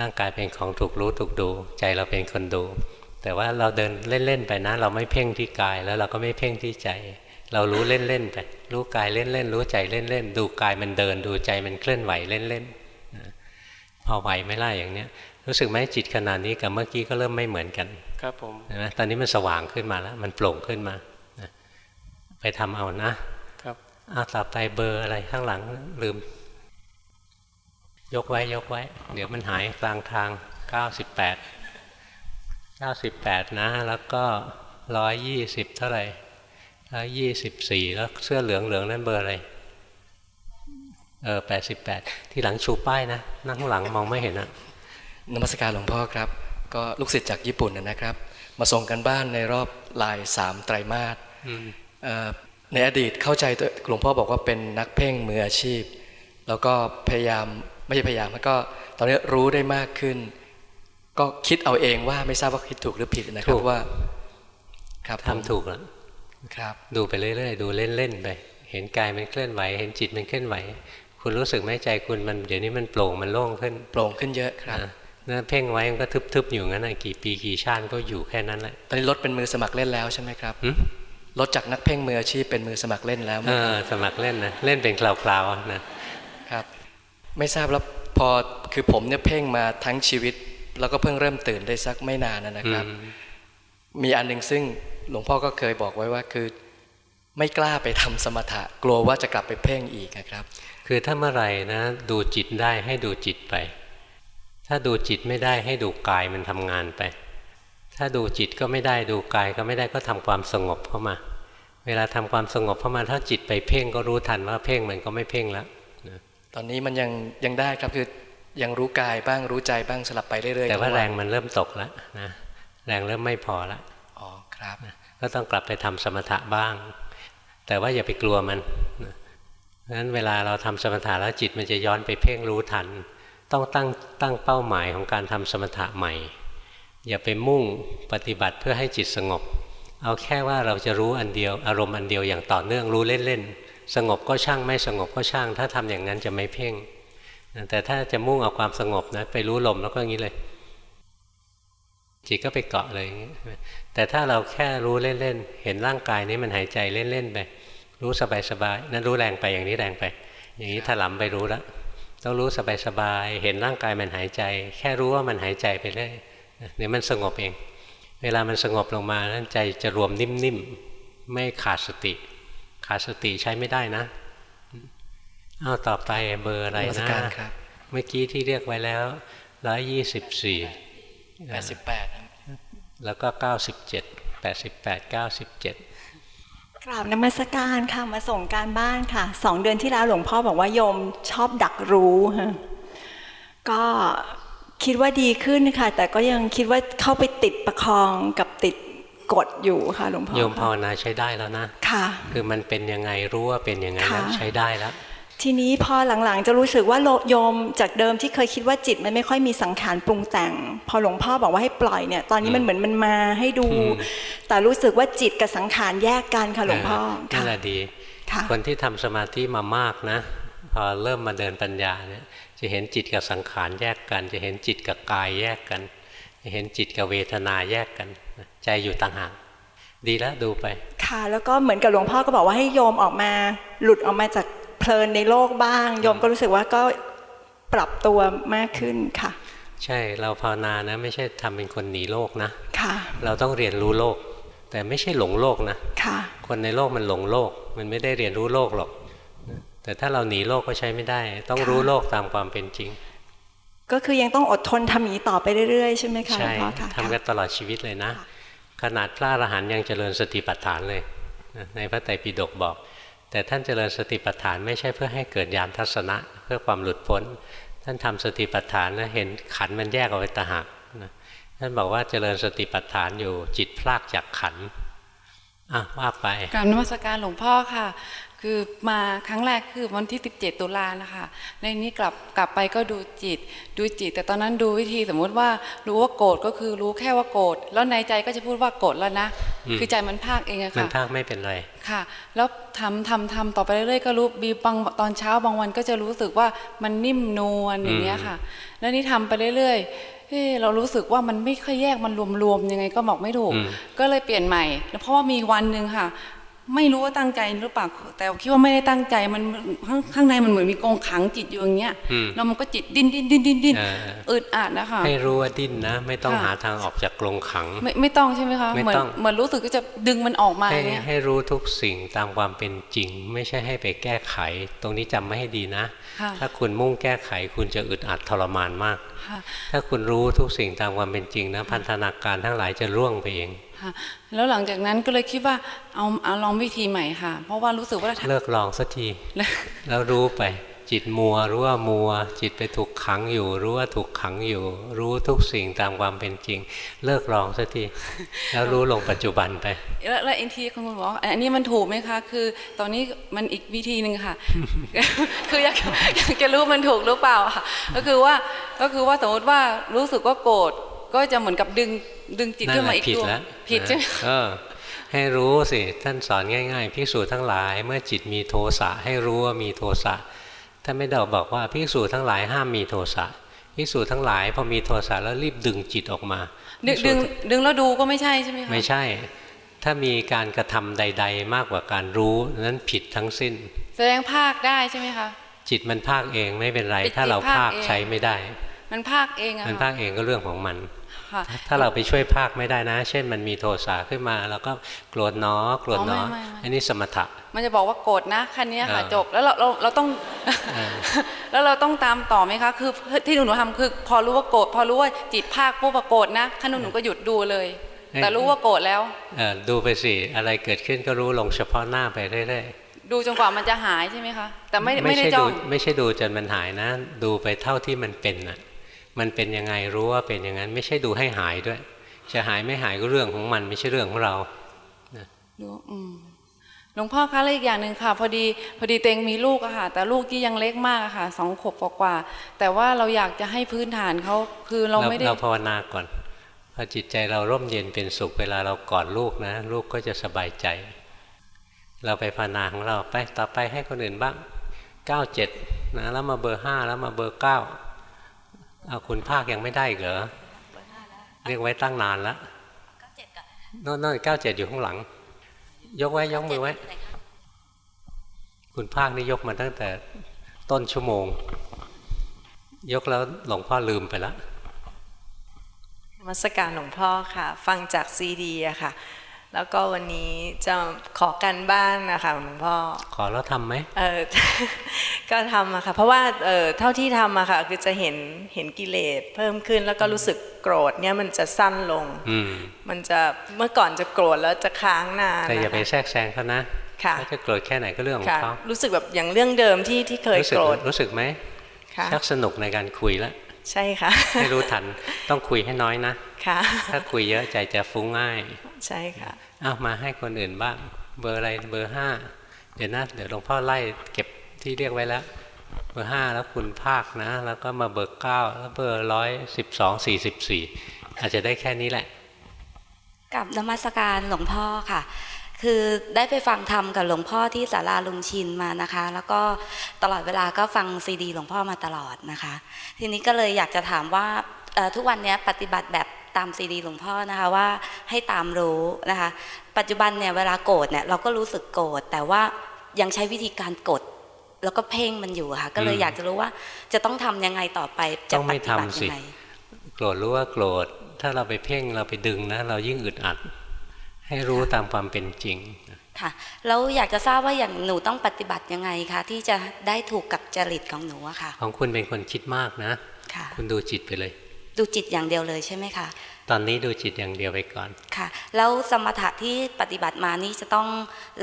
S1: ร่างกายเป็นของถูกรู้ถูกดู ใจเราเป็นคนดู แต่ว่าเราเดินเล่นๆไปนะ เราไม่เพ่งที่กายแล้วเราก็ไม่เพ่งที่ใจ เรารู้เล่นๆไปรู้กายเล่นๆรู้ใจเล่นๆดูกายมันเดิน ดูใจมันเคลื่อนไหวเล่นๆพอไหวไม่ล่ะอย่างเนี้ยรู้สึกไหมจิตขนาดนี้กับเมื่อกี้ก็เริ่มไม่เหมือนกัน
S16: ครับผม
S1: นะตอนนี้มันสว่างขึ้นมาแล้ว มันโปร่งขึ้นมาไปทำเอานะ
S16: ครับ
S1: อาต่อไปเบอร์อะไรข้างหลังลืม ยกไว้ยกไว้ เดี๋ยวมันหายกลางทางเก้าสิบแปดเก้าสิบแปดนะ แล้วก็ร้อยยี่สิบเท่าไหร่ร้อยยี่สิบสี่แล้วเสื้อเหลืองเหลืองนั่นเบอร์อะไร เออแปดสิบแปดที่หลังชูป้ายนะ นั่งข้างหลังมองไม่เห็นอะ
S9: นมัสการหลวงพ่อครับ ก็ลูกศิษย์จากญี่ปุ่นนะครับ มาส่งกันบ้านในรอบลายสามไตรมาสในอดีตเข้าใจหลวงพ่อบอกว่าเป็นนักเพ่งมืออาชีพ แล้วก็พยายามไม่ใช่พยายามแล้วก็ตอนนี้รู้ได้มากขึ้น ก็คิดเอาเองว่าไม่ทราบว่าคิดถูกหรือผิดนะครับว่า
S1: ครับทำถูกแล้ว
S9: ครับ
S1: ดูไปเรื่อยๆ ดูเล่นๆไปเห็นกายมันเคลื่อนไหว เห็นจิตมันเคลื่อนไหว คุณรู้สึกไหมใจคุณมันเดี๋ยวนี้มันโปร่งมันโล่งขึ้น
S9: โปร่งขึ้นเยอะครับ
S1: นั่นเพ่งไว้มันก็ทึบๆอยู่งั้นนะกี่ปีกี่ชาติก็อยู่แค่นั้นแหละ
S9: ตอนนี้ลดเป็นมือสมัครเล่นแล้วใช่ไหมครับลดจากนักเพ่งมืออาชีพเป็นมือสมัครเล่นแล้ว
S1: เออสมัครเล่นนะเล่นเป็นคราวๆ
S9: นะครับ ไม่ทราบแล้วพอคือผมเนี่ยเพ่งมาทั้งชีวิต แล้วก็เพิ่งเริ่มตื่นได้สักไม่นานนะครับ มีอันหนึ่งซึ่งหลวงพ่อก็เคยบอกไว้ว่าคือ ไม่กล้าไปทำสมถะ กลัวว่าจะกลับไปเพ่งอีกนะครับ
S1: คือถ้าเมื่อไหร่นะ ดูจิตได้ให้ดูจิตไป ถ้าดูจิตไม่ได้ให้ดูกายมันทำงานไป ถ้าดูจิตก็ไม่ได้ดูกายก็ไม่ได้ก็ทำความสงบเข้ามา เวลาทำความสงบเข้ามาถ้าจิตไปเพ่งก็รู้ทันว่าเพ่งมันก็ไม่เพ่งแล้ว
S9: ตอนนี้มันยังยังได้ครับคือยังรู้กายบ้างรู้ใจบ้างสลับไปเรื่อยๆ
S1: แต่ว่าแรงมันเริ่มตกแล้วนะแรงเริ่มไม่พอแล้ว
S9: อ๋อครับ
S1: ก็ต้องกลับไปทำสมถะบ้าง แต่ว่าอย่าไปกลัวมันเพราะฉะนั้นเวลาเราทำสมถะแล้วจิตมันจะย้อนไปเพ่งรู้ทัน ต้องตั้งตั้งเป้าหมายของการทำสมถะใหม่ อย่าไปมุ่งปฏิบัติเพื่อให้จิตสงบ เอาแค่ว่าเราจะรู้อันเดียว อารมณ์อันเดียวอย่างต่อเนื่องรู้เล่นๆสงบก็ช่างไม่สงบก็ช่าง ถ้าทำอย่างนั้นจะไม่เพ่ง แต่ถ้าจะมุ่งเอาความสงบนะไปรู้ลมแล้วก็อย่างนี้เลย จิตก็ไปเกาะเลย แต่ถ้าเราแค่รู้เล่นๆเห็นร่างกายนี้มันหายใจเล่นๆไปรู้สบายๆนั่นรู้แรงไปอย่างนี้แรงไป อย่างนี้ถลำไปรู้แล้ว ต้องรู้สบายๆเห็นร่างกายมันหายใจ แค่รู้ว่ามันหายใจไปเรื่อยเดี๋ยวมันสงบเอง เวลามันสงบลงมานั้นใจจะรวมนิ่มๆไม่ขาดสติ ขาดสติใช้ไม่ได้นะเอาต่อไปเบอร์อะไรนะเมื่อกี้ที่เรียกไว้แล้วร้อยยี่สิบสี่
S9: แปดสิบแปด
S1: แล้วก็เก้าสิบเจ็ดแปดสิบแปดเก้าสิบเจ็ด
S18: ก ราบนมัสการค่ะมาส่งการบ้านค่ะสองเดือนที่แล้วหลวงพ่อบอกว่าโยมชอบดักรู้ฮะก็คิดว่าดีขึ้นค่ะ แต่ก็ยังคิดว่าเข้าไปติดประคองกับติดกดอยู่ค่ะหลวงพ่อ
S1: โยมภาวนาใช้ได้แล้วนะ
S18: ค่ะ
S1: คือมันเป็นยังไงรู้ว่าเป็นยังไงแล้วใช้ได้แล้ว
S18: ทีนี้พอหลังๆ จะรู้สึกว่าโยมจากเดิมที่เคยคิดว่าจิตมันไม่ค่อยมีสังขารปรุงแต่ง พอหลวงพ่อบอกว่าให้ปล่อยเนี่ย ตอนนี้มันเหมือนมันมาให้ดู แต่รู้สึกว่าจิตกับสังขารแยกกันค่ะหลวงพ่อ
S1: นั่นแหละดีคนที่ทำสมาธิมามากนะพอเริ่มมาเดินปัญญาเนี่ยจะเห็นจิตกับสังขารแยกกัน จะเห็นจิตกับกายแยกกัน จะเห็นจิตกับเวทนาแยกกัน ใจอยู่ต่างหากดีแล้วดูไป
S18: ค่ะ แล้วก็เหมือนกับหลวงพ่อก็บอกว่าให้โยมออกมา หลุดออกมาจากเพ ลินในโลกบ้างโยมก็รู้สึกว่าก็ปรับตัวมากขึ้นค่ะ
S1: ใช่เราภาวนานะ ไม่ใช่ทำเป็นคนหนีโลกนะ
S18: ค่ะ
S1: เราต้องเรียนรู้โลก แต่ไม่ใช่หลงโลกนะ
S18: ค่ะ
S1: คนในโลกมันหลงโลก มันไม่ได้เรียนรู้โลกหรอก แต่ถ้าเราหนีโลกก็ใช้ไม่ได้ ต้องรู้โลกตามความเป็นจริง
S18: ก็คือยังต้องอดทนทำอย่างนี้ต่อไปเรื่อยๆใช่ไหมคะ
S1: ใช่ทำกันตลอดชีวิตเลยนะ ขนาดพระอรหันต์ยังเจริญสติปัฏฐานเลยในพระไตรปิฎกบอก แต่ท่านเจริญสติปัฏฐานไม่ใช่เพื่อให้เกิดญาณทัศนะ เพื่อความหลุดพ้น ท่านทำสติปัฏฐานแล้วเห็นขันมันแยกออกไปต่าหักนะท่านบอกว่าเจริญสติปัฏฐานอยู่จิตพลากจากขันอะว่าไป
S19: การนมัสการหลวงพ่อค่ะ คือมาครั้งแรกคือวันที่ 17 ตุลานะคะในนี้กลับกลับไปก็ดูจิต ดูจิต แต่ตอนนั้นดูวิธีสมมุติว่ารู้ว่าโกรธก็คือรู้แค่ว่าโกรธแล้วในใจก็จะพูดว่าโกรธแล้วนะ คือใจมันภาคเองอะค่ะ
S1: มันภาคไม่เป็นไร
S19: ค่ะ แล้วทำทำทำต่อไปเรื่อยๆก็รู้บีบางตอนเช้าบางวันก็จะรู้สึกว่ามันนิ่มนวลอย่างเงี้ยค่ะ แล้วนี่ทำไปเรื่อยๆเฮ้เรารู้สึกว่ามันไม่ค่อยแยกมันรวมๆยังไงก็บอกไม่ถูก ก็เลยเปลี่ยนใหม่ แล้วเพราะว่ามีวันหนึ่งค่ะ ไม่รู้ว่าตั้งใจหรือเปล่าแต่คิดว่าไม่ได้ตั้งใจมันข้างข้างในมันเหมือนมีกองขังจิตอยู่อย่างเงี้ย
S1: อืม
S19: แล้วมันก็จิตดิ้นดิ้นดิ้นดิ้นดิ้น
S1: เออ
S19: อึดอัดนะคะ
S1: ให้รู้ว่าดิ้นนะ ไม่ต้อง
S19: ค่ะ
S1: หาทางออกจากกรงขัง
S19: ไม่ไม่ต้องใช่ไหมคะ
S1: ไม่
S19: เหมือน
S1: ต้อง
S19: เหมือนรู้สึกก็จะดึงมันออกมา
S1: ให้
S19: อย่างเงี้ย
S1: ให้รู้ทุกสิ่งตามความเป็นจริง ไม่ใช่ให้ไปแก้ไข ตรงนี้จำไม่ให้ดีนะ
S19: ค่ะ
S1: ถ้าคุณมุ่งแก้ไขคุณจะอึดอัดทรมานมาก
S19: ค่ะ
S1: ถ้าคุณรู้ทุกสิ่งตามความเป็นจริงนะพันธนาการทั้งหลายจะร่วงไปเอง
S19: ค่ะแล้วหลังจากนั้นก็เลยคิดว่าเอาเอาลองวิธีใหม่ค่ะ เพราะว่ารู้สึกว่าถ้า
S1: เลิกลองสักที
S19: เลิก
S1: แล้วรู้ไป จิตมัวรู้ว่ามัว จิตไปถูกขังอยู่ รู้ว่าถูกขังอยู่ รู้ทุกสิ่งตามความเป็นจริง เลิกลองสักทีแล้วรู้ลงปัจจุบันไป
S19: แล้วแล้วอินทีคุณบอกว่าอันนี้มันถูกไหมคะ คือ ตอนนี้มันอีกวิธีหนึ่งค่ะ คืออยากอยากจะรู้มันถูกหรือเปล่าค่ะก็คือว่าก็คือว่าสมมติว่ารู้สึกว่าโกรธ ก็จะเหมือนกับดึงดึงจิตขึ้นมาอีก
S1: ผิด
S19: ดวง
S1: แล้ว
S19: ผิดใช่ไหม
S1: เออให้รู้สิท่านสอนง่ายๆภิกษุทั้งหลาย เมื่อจิตมีโทสะให้รู้ว่ามีโทสะท่านไม่ได้บอกว่าภิกษุทั้งหลายห้ามมีโทสะภิกษุทั้งหลายพอมีโทสะแล้วรีบดึงจิตออกมา
S19: ดึงดึงดึงแล้วดูก็ไม่ใช่ใช่ไหมคะ
S1: ไม่ใช่ ถ้ามีการกระทำใด ๆ มากกว่าการรู้นั้นผิดทั้งสิ้น
S19: แสดงภาคได้ใช่ไหมคะ
S1: จิตมันภาคเองไม่เป็นไร
S19: เป็นจิต
S1: ถ้าเราภาค
S19: ภาคเอง
S1: ใช้ไม่ได้
S19: มันภาคเองอะ
S1: มัน
S19: ค่ะ
S1: ภาคเองก็เรื่องของมัน
S19: ค่ะ
S1: ถ้าเราไปช่วยภาคไม่ได้นะ เช่นมันมีโทสะขึ้นมาแล้วก็โกรธเนาะโกรธเนาะ
S19: อ๋อไม่ไม่ไม่
S1: อันนี้สมถะ
S19: มันจะบอกว่าโกรธนะคันนี้ยค่ะ
S1: เออ
S19: จบแล้วเราเราเราต้อง
S1: เออ
S19: แล้วเราต้องตามต่อไหมคะคือที่หนูทำคือ พอรู้ว่าโกรธพอรู้ว่าจิตภาคปุ๊บว่าโกรธนะขั้นหนูก็หยุดดูเลย แต่รู้ว่าโกรธแล้ว
S1: เออดูไปสิอะไรเกิดขึ้นก็รู้ลงเฉพาะหน้าไปเรื่อย
S19: ดูจนกว่ามันจะหายใช่ไหมคะ แต่ไม่
S1: ๆ
S19: ไม่ได้
S1: ใช่
S19: จ้
S1: ดู
S19: อง
S1: ไม่ใช่ดูจนมันหายนะ ดูไปเท่าที่มันเป็นน่ะ มันเป็นยังไงรู้ว่าเป็นอย่างนั้น ไม่ใช่ดูให้หายด้วย จะหายไม่หายก็เรื่องของมันไม่ใช่เรื่องของเรา
S19: ดูอืมหลวงพ่อคะแล้วอีกอย่างหนึ่งค่ะ พอดีพอดีเตงมีลูกอะค่ะ แต่ลูกที่ยังเล็กมากอะค่ะสองขวบกว่าๆแต่ว่าเราอยากจะให้พื้นฐานเขาคือเราไม่ได้
S1: เราภาวนาก่อนพอจิตใจเราร่มเย็นเป็นสุขเวลาเรากอดลูกนะ ลูกก็จะสบายใจ เราไปภาวนาของเราไปต่อไปให้คนอื่นบ้างเก้าเจ็ดนะแล้วมาเบอร์ห้าแล้วมาเบอร์เก้า เอาคุณภาคยังไม่ได้อีกเหรอเรียกไว้ตั้งนานแล้วโน่นโน่นเก้าเจ็ดอยู่ข้างหลัง ยกไว้ยกมือไว้ คุณภาคนี่ยกมาตั้งแต่ต้นชั่วโมง ยกแล้วหลวงพ่อลืมไปแล้ว
S20: นมัสการหลวงพ่อค่ะ ฟังจากซีดีอะค่ะ แล้วก็วันนี้จะขอกันบ้านนะคะหลวงพ่อ
S1: ขอแล้วทำไหม
S20: เออก็ทำอะค่ะเพราะว่าเออเท่าที่ทำอะค่ะคือจะเห็นเห็นกิเลสเพิ่มขึ้นแล้วก็รู้สึกโกรธเนี่ยมันจะสั้นลง
S1: อืม
S20: มันจะเมื่อก่อนจะโกรธแล้วจะค้างนาน
S1: แต่อย่าไป
S20: นะคะ
S1: แทรกแซงเขานะ
S20: ค่ะ
S1: เขาจะโกรธแค่ไหนก็เรื่องของ
S20: ค่ะ
S1: เขา
S20: รู้สึกแบบอย่างเรื่องเดิมที่ที่เคย
S1: รู้สึ
S20: โก
S1: ก
S20: รธ
S1: รู้สึกไหม
S20: ค่ะ
S1: ชักสนุกในการคุยแล้ว
S20: ใช่ค่ะ
S1: ให้รู้ทันต้องคุยให้น้อยนะ
S20: ค่ะ
S1: ถ้าคุยเยอะใจจะฟุ้งง่าย
S20: ใช่ค่ะ
S1: เอามาให้คนอื่นบ้างเบอร์อะไรเบอร์ห้าเดี๋ยวนะเดี๋ยวหลวงพ่อไล่เก็บที่เรียกไว้แล้ว เบอร์ห้าแล้วคุณภาคนะ แล้วก็มาเบอร์เก้าแล้วเบอร์ร้อยสิบสองสี่สิบสี่อาจจะได้แค่นี้แหละ
S21: กับนมัสการหลวงพ่อค่ะ คือได้ไปฟังธรรมกับหลวงพ่อที่ศาลาลุงชินมานะคะ แล้วก็ตลอดเวลาก็ฟังซีดีหลวงพ่อมาตลอดนะคะ ทีนี้ก็เลยอยากจะถามว่าเอ่อทุกวันเนี้ยปฏิบัติแบบ ตามซีดีหลวงพ่อนะคะว่าให้ตามรู้นะคะ ปัจจุบันเนี่ยเวลาโกรธเนี่ยเราก็รู้สึกโกรธแต่ว่ายังใช้วิธีการกด แล้วก็เพ่งมันอยู่อะค่ะ ก็เลย
S1: อืม
S21: อยากจะรู้ว่าจะต้องทำยังไงต่อไปจะ
S1: ต้อง
S21: ป
S1: ไม่
S21: ฏิ
S1: ทำ
S21: บัติ
S1: สิ
S21: ยังไง
S1: โกรธรู้ว่าโกรธถ้าเราไปเพ่งเราไปดึงนะ เรายิ่งอึดอัด ให้รู้ตามความเป็นจริง
S21: ค่ะแล้วอยากจะทราบว่าอย่างหนูต้องปฏิบัติยังไงคะที่จะได้ถูกกับจริตของหนูอะค่ะ
S1: ของคุณเป็นคนคิดมากนะ
S21: ค่ะ
S1: คุณดูจิตไปเลย
S21: ดูจิตอย่างเดียวเลยใช่ไหมคะ
S1: ตอนนี้ดูจิตอย่างเดียวไปก่อน
S21: ค่ะ แล้วสมถะที่ปฏิบัติมานี่จะต้อง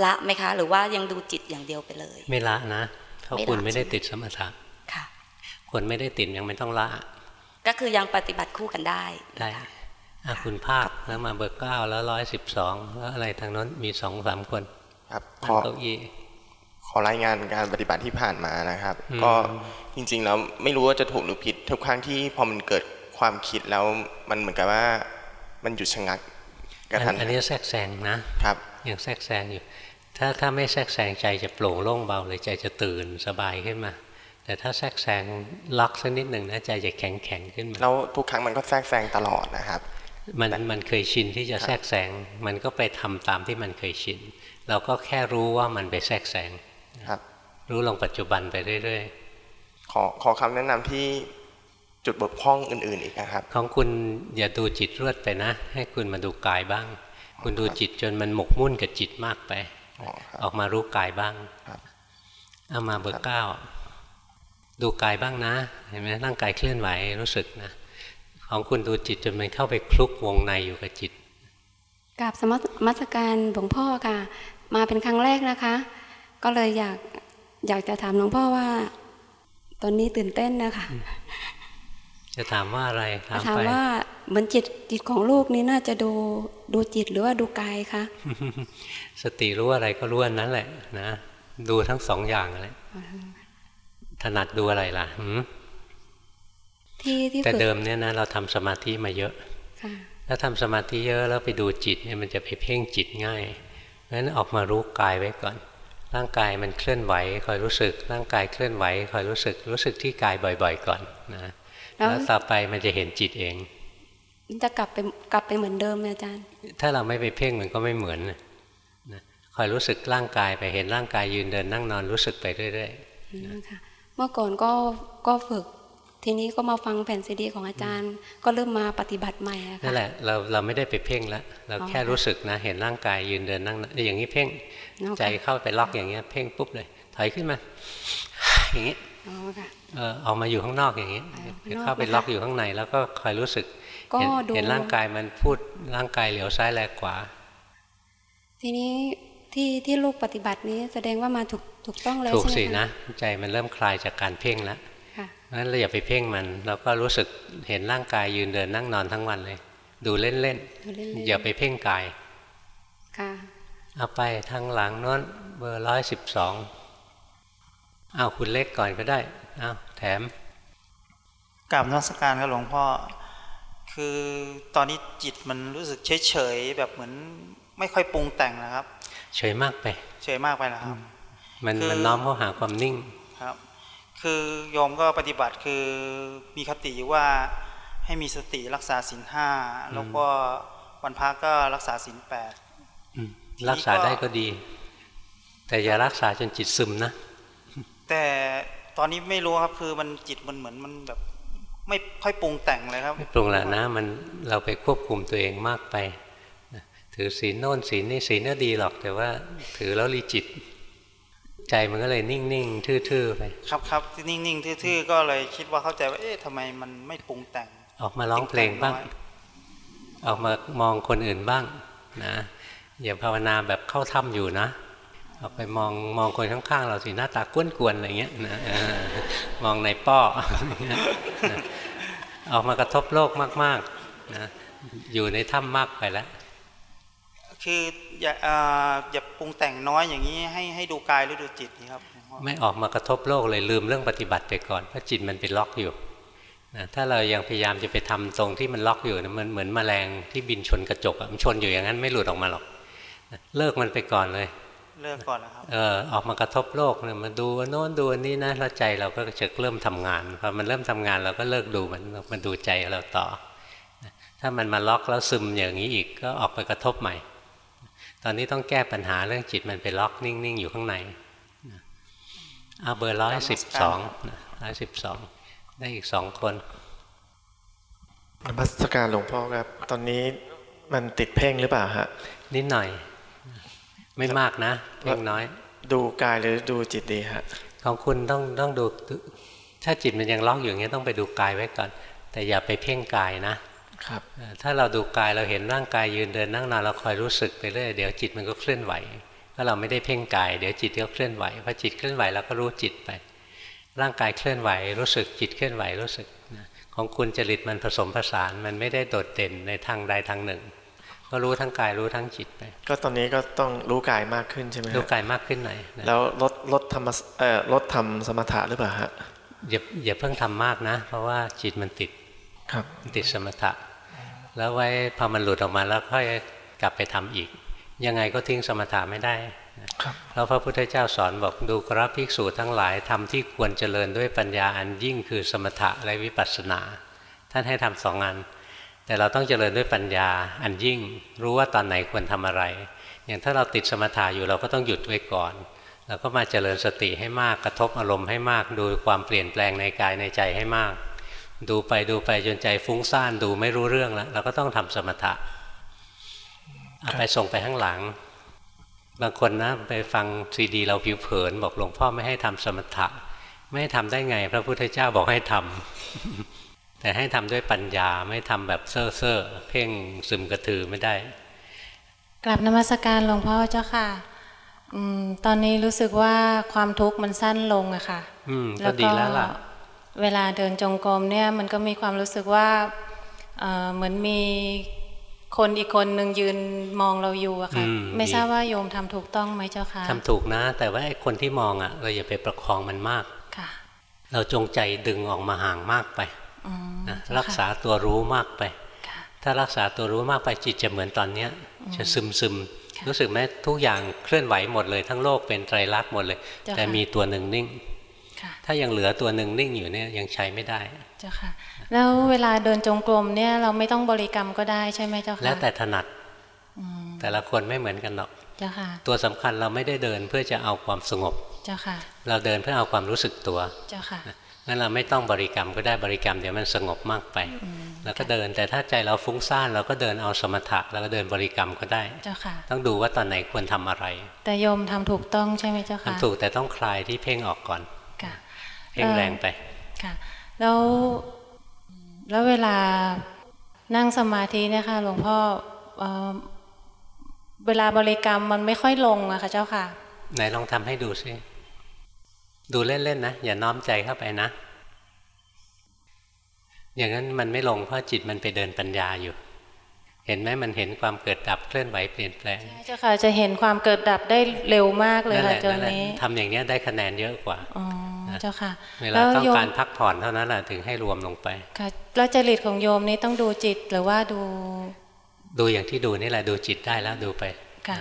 S21: ละไหมคะ หรือว่ายังดูจิตอย่างเดียวไปเลย
S1: ไม่ละนะเพราะ
S21: ไม่ละ
S1: คุณไม่ได้ติดสมถะ
S21: ค่ะ
S1: คนไม่ได้ติดยังไม่ต้องละ
S21: ก็คือยังปฏิบัติคู่กันได้
S1: ได้อะคุณภาคแล้วมาเบอร์เก้าแล้วร้อยสิบสองแล้วอะไรทางนั้นมีสองสามคน
S22: ครับ
S1: นั่
S22: ข
S1: ง
S22: อ
S1: เก้าอี้
S22: ขอรายงานการปฏิบัติที่ผ่านมานะครับ
S1: อืม
S22: ก็จริง ๆ แล้วไม่รู้ว่าจะถูกหรือผิดทุกครั้งที่พอมันเกิด ความคิดแล้วมันเหมือนกับว่ามันหยุดชะงักกระทัน
S1: อันนี้แทรกแซงนะครับยังแทรกแซงอยู่ ถ้าถ้าไม่แทรกแซงใจจะโปร่งโล่งเบาเลยใจจะตื่นสบายขึ้นมา แต่ถ้าแทรกแซงล็อกสักนิดหนึ่งนะใจจะแข็งแข็งขึ้นมา
S22: แล้วทุกครั้งมันก็แทรกแซงตลอดนะครับ
S1: มันมันเคยชินที่จะแทรกแซงมันก็ไปทำตามที่มันเคยชิน เราก็แค่รู้ว่ามันไปแทรกแซง
S22: ครับ
S1: รู้ลงปัจจุบันไปเรื่อย
S22: ขอขอคำแนะนำที่ จุดบกพร่องอื่น ๆ อีกนะครับ
S1: ๆของคุณอย่าดูจิตรวดไปนะ ให้คุณมาดูกายบ้าง คุณดูจิตจนมันหมกมุ่นกับจิตมากไป ออกมารู้กายบ้างเอามาเบอร์เก้าดูกายบ้างนะ เห็นไหมร่างกายเคลื่อนไหวรู้สึกนะ ของคุณดูจิตจนมันเข้าไปคลุกวงในอยู่กับจิต
S17: กับสมัสการหลวงพ่อค่ะ มาเป็นครั้งแรกนะคะ ก็เลยอยากอยากจะถามหลวงพ่อว่า ตอนนี้ตื่นเต้นนะคะ
S1: จะถามว่าอะไรถาม
S17: ถาม
S1: ไป
S17: ว่าเหมือนจิตจิตของลูกนี่น่าจะดูดูจิตหรือว่าดูกายคะ
S1: สติรู้อะไรก็รู้อันนั้นแหละ นะดูทั้งสองอย่างเลยถนัดดูอะไรล่ะหืม
S17: ที่ที่
S1: แต่
S17: ฝึก
S1: เดิมเนี่ยนะเราทำสมาธิมาเยอะ
S17: ค่ะ
S1: ถ้าทำสมาธิเยอะแล้วไปดูจิตเนี่ยมันจะไปเพ่งจิตง่ายเพราะฉะนั้นออกมารู้กายไว้ก่อน ร่างกายมันเคลื่อนไหวคอยรู้สึก ร่างกายเคลื่อนไหวคอยรู้สึก รู้สึกที่กายบ่อย ๆ ก่อนนะ
S17: แล้ว
S1: แล้วต่อไปมันจะเห็นจิตเอง
S17: จะกลับไปกลับไปเหมือนเดิมไหมอาจารย์
S1: ถ้าเราไม่ไปเพ่งมันก็ไม่เหมือนนะนะคอยรู้สึกร่างกายไปเห็นร่างกายยืนเดินนั่งนอนรู้สึกไปเรื่อย
S17: อืมค่ะเมื่อก่อนก็ก็ฝึก ทีนี้ก็มาฟังแผ่นซีดีของอาจารย์ ก็เริ่มมาปฏิบัติใหม่อะ
S1: ๆนั่
S17: ค่ะ
S1: นแหละเราเราไม่ได้ไปเพ่งแล้วเรา
S17: อ๋อ
S1: แค่รู้สึกนะ เห็นร่างกายยืนเดินนั่งนอนอย่างนี้เพ่ง
S17: อ๋อค่ะ
S1: ใจเข้าไปล็อกอย่างเงี้ยเพ่งปุ๊บเลยถอยขึ้นมา อย่างนี้
S17: อ๋อค่ะ
S1: เออออกมาอยู่ข้างนอกอย่างนี้
S17: ข้างนอก
S1: เข้าไป
S17: นะคะ
S1: ล็อกอยู่ข้างในแล้วก็คอยรู้สึก
S17: ก็
S1: เห็น
S17: ดู
S1: เห็นร่างกายมันพูดร่างกายเหลียวซ้ายแลขวา
S17: ทีนี้ที่ที่ลูกปฏิบัตินี้แสดงว่ามาถูกถูกต้องแล้ว
S1: ถูก
S17: ใช่ไหม
S1: สิ
S17: คะ
S1: นะใจมันเริ่มคลายจากการเพ่งแล้ว
S17: ค่ะ
S1: เพราะฉะนั้นเราอย่าไปเพ่งมันเราก็รู้สึกเห็นร่างกายยืนเดินนั่งนอนทั้งวันเลย ดูเล่น
S17: ดูเล่น
S1: ๆ
S17: ๆ
S1: อย่าไปเพ่งกาย
S17: ค่ะ
S1: เอาไปทางหลังโน้นเบอร์ร้อยสิบสองเอาคุณเล็กก่อนก็ได้เอา แถม
S23: กราบนมัสการครับหลวงพ่อ คือตอนนี้จิตมันรู้สึกเฉยๆแบบเหมือนไม่ค่อยปรุงแต่งนะครับ
S1: เฉยมากไป
S23: เฉยมากไปนะครับ
S1: มัน
S23: คือ
S1: มันน้อมเข้าหาความนิ่ง
S23: ครับ คือโยมก็ปฏิบัติคือมีคติอยู่ว่าให้มีสติรักษาศีลห้าแล้วก็วันพักก็รักษาศีลแปด
S1: อืมรักษาได้ก็ดี แต่อย่ารักษาจนจิตซึมนะ
S23: แต่ ตอนนี้ไม่รู้ครับคือมันจิตมันเหมือนมันแบบ ไม่ค่อยปรุงแต่งเลยครับ
S1: ไม่ปรุงแล้วนะมันเราไปควบคุมตัวเองมากไปนะถือศีลโน่นศีลนี่ศีลน่าดีหรอก แต่ว่าถือแล้วรีจิต ใจมันก็เลยนิ่งๆทื่อๆไป
S23: ครับครับที่นิ่งๆทื่อๆก็เลยคิดว่าเข้าใจว่าเอ๊ะทำไมมันไม่ปรุงแต่ง
S1: ออกมาร้องเพลงบ้าง ออกมามองคนอื่นบ้างนะอย่าภาวนาแบบเข้าถ้ำอยู่นะ ออกไปมองมองคนข้างๆเราสิหน้าตากวนๆอะไรเงี้ยนะเออมองในป้อนะออกมากระทบโลกมากๆนะอยู่ในถ้ำมากไปแล้ว
S23: คืออย่าอ่าอย่าปรุงแต่งน้อยอย่างนี้ให้ให้ดูกายหรือดูจิตนี่ครับ
S1: ไม่ออกมากระทบโลกเลยลืมเรื่องปฏิบัติไปก่อนเพราะจิตมันเป็นล็อกอยู่นะถ้าเรายังพยายามจะไปทำตรงที่มันล็อกอยู่นะมันเหมือนแมลงที่บินชนกระจกอะมันชนอยู่อย่างนั้นไม่หลุดออกมาหรอกนะเลิกมันไปก่อนเลย
S23: เลิกก่อนนะครับ
S1: เออออกมากระทบโลกเนี่ยมาดูอันโน้นดูอันนี้นะแล้วใจเราก็จะเริ่มทำงานพอมันเริ่มทำงานเราก็เลิกดูมันมันดูใจเราต่อนะถ้ามันมาล็อกแล้วซึมอย่างนี้อีกก็ออกไปกระทบใหม่ ตอนนี้ต้องแก้ปัญหาเรื่องจิตมันไปล็อกนิ่งๆอยู่ข้างในนะเอาเบอร์ร้อยสิบสองร้อยสิบสองได้อีกสองคน
S24: นมัสการหลวงพ่อครับ ตอนนี้มันติดเพ่งหรือเปล่าฮะ
S1: นิดหน่อย ไม่มากนะเพียงน้อย
S24: ดูกายหรือดูจิตดีฮะ
S1: ของคุณต้องต้องดู ถ้าจิตมันยังล็อกอยู่อย่างเงี้ยต้องไปดูกายไว้ก่อน แต่อย่าไปเพ่งกายนะครับถ้าเราดูกายเราเห็นร่างกายยืนเดินนั่งนอนเราคอยรู้สึกไปเรื่อยเดี๋ยวจิตมันก็เคลื่อนไหวก็เราไม่ได้เพ่งกายเดี๋ยวจิตก็เคลื่อนไหวพอจิตเคลื่อนไหวเราก็รู้จิตไป ร่างกายเคลื่อนไหว รู้สึกจิตเคลื่อนไหวรู้สึกของคุณจริตมันผสมผสานมันไม่ได้โดดเด่นในทางใดทางหนึ่ง ก็รู้ทั้งกายรู้ทั้งจิตไป
S24: ก็ตอนนี้ก็ต้องรู้กายมากขึ้นใช่ไหม
S1: รู้กายมากขึ้นหน่อยนะ
S24: แล้วลดลดธรรมเอ่อลดทำสมถะหรือเปล่าฮะ
S1: อย่าอย่าเพิ่งทำมากนะ เพราะว่าจิตมันติด
S24: ครับ
S1: มันติดสมถะ แล้วไว้พอมันหลุดออกมาแล้วค่อยกลับไปทำอีก ยังไงก็ทิ้งสมถะไม่ได้
S24: ครับ
S1: แล้วพระพุทธเจ้าสอนบอกดูกราภิกษุทั้งหลายทำที่ควรเจริญด้วยปัญญาอันยิ่งคือสมถะและวิปัสสนา ท่านให้ทำสองงาน แต่เราต้องเจริญด้วยปัญญาอันยิ่งรู้ว่าตอนไหนควรทำอะไร อย่างถ้าเราติดสมถะอยู่เราก็ต้องหยุดไว้ก่อนเราก็มาเจริญสติให้มากกระทบอารมณ์ให้มาก ดูความเปลี่ยนแปลงในกายในใจให้มาก ดูไปดูไปจนใจฟุ้งซ่านดูไม่รู้เรื่องแล้ว เราก็ต้องทำสมถะเอาไปส่งไปข้างหลัง บางคนนะไปฟังซีดี เราผิวเผิน บอกหลวงพ่อไม่ให้ทำสมถะ ไม่ให้ทำได้ไง พระพุทธเจ้าบอกให้ทำ แต่ให้ทำด้วยปัญญาไม่ทำแบบเซ่อเซ่อเพ่งซึมกระถือไม่ได้
S25: กลับนมัสการหลวงพ่อเจ้าค่ะอมตอนนี้รู้สึกว่าความทุกข์มันสั้นลงอะค่ะ
S1: อืมก็ดีแล้วล่ะ
S25: เวลาเดินจงกรมเนี่ยมันก็มีความรู้สึกว่าเอ่อเหมือนมีคนอีกคนหนึ่งยืนมองเราอยู่อะค่ะ
S1: อืม
S25: ไม่
S1: ดี
S25: ทราบว่าโยมทำถูกต้องไหมเจ้าค่ะ
S1: ทำถูกนะ แต่ว่าไอ้คนที่มองอะเราอย่าไปประคองมันมาก
S25: ค่ะ
S1: เราจงใจดึงออกมาห่างมากไป
S25: อืม
S1: นะ
S25: เจ้าค่ะ
S1: รักษาตัวรู้มากไป ถ้ารักษาตัวรู้มากไปจิตจะเหมือนตอนเนี้ย
S25: อืม
S1: จะซึมซึมรู้สึกไหมทุกอย่างเคลื่อนไหวหมดเลย ทั้งโลกเป็นไตรลักษณ์หมดเลย
S25: เจ้าค่ะ
S1: แต่มีตัวหนึ่งนิ่ง
S25: ค่ะ
S1: ถ้ายังเหลือตัวหนึ่งนิ่งอยู่เนี่ยยังใช้ไม่ได้
S25: เจ้าค่ะ แล้วเวลาเดินจงกรมเนี่ยเราไม่ต้องบริกรรมก็ได้ใช่ไหมเจ้าค่ะ
S1: แล้วแต่ถนัด
S25: อืม
S1: แต่ละคนไม่เหมือนกันหรอก
S25: เจ้าค่ะ
S1: ตัวสำคัญเราไม่ได้เดินเพื่อจะเอาความสงบ
S25: เจ้าค่ะ
S1: เราเดินเพื่อเอาความรู้สึกตัว
S25: เจ้าค่ะ
S1: งั้นเราไม่ต้องบริกรรมก็ได้บริกรรมเดี๋ยวมันสงบมากไป แล้วก็เดินแต่ถ้าใจเราฟุ้งซ่านเราก็เดินเอาสมถะแล้วก็เดินบริกรรมก็ได้
S25: เจ้าค่ะ
S1: ต้องดูว่าตอนไหนควรทำอะไร
S25: แต่โยมทำถูกต้องใช่ไหมเจ้าค่ะ
S1: ทำถูกแต่ต้องคลายที่เพ่งออกก่อน
S25: ค่ะ
S1: เพ่งแรงไป
S25: ค่ะแล้วแล้วเวลานั่งสมาธิเนี่ยค่ะหลวงพ่อเอ่อเวลาบริกรรมมันไม่ค่อยลงอะค่ะเจ้าค่ะ
S1: ไหนลองทำให้ดูสิ ดูเล่นๆนะอย่าน้อมใจเข้าไปนะ อย่างนั้นมันไม่ลงเพราะจิตมันไปเดินปัญญาอยู่ เห็นไหมมันเห็นความเกิดดับเคลื่อนไหวเปลี่ยนแปลง
S25: เจ้าค่ะจะเห็นความเกิดดับได้เร็วมากเลย
S1: นั่นแห
S25: ค่ะ
S1: ละ
S25: ตอ
S1: นั่
S25: น
S1: นแหละ
S25: นี้
S1: ทำอย่างเนี้ยได้คะแนนเยอะกว่า
S25: อ๋อเจ้าค่ะ
S1: เวลา
S25: แล้ว
S1: ต้อง
S25: โยม
S1: การพักผ่อนเท่านั้นแหละถึงให้รวมลงไป
S25: ค่ะแล้วจริตของโยมนี้ต้องดูจิตหรือว่าดู
S1: ดูอย่างที่ดูนี่แหละดูจิตได้แล้วดูไป
S25: ค่ะ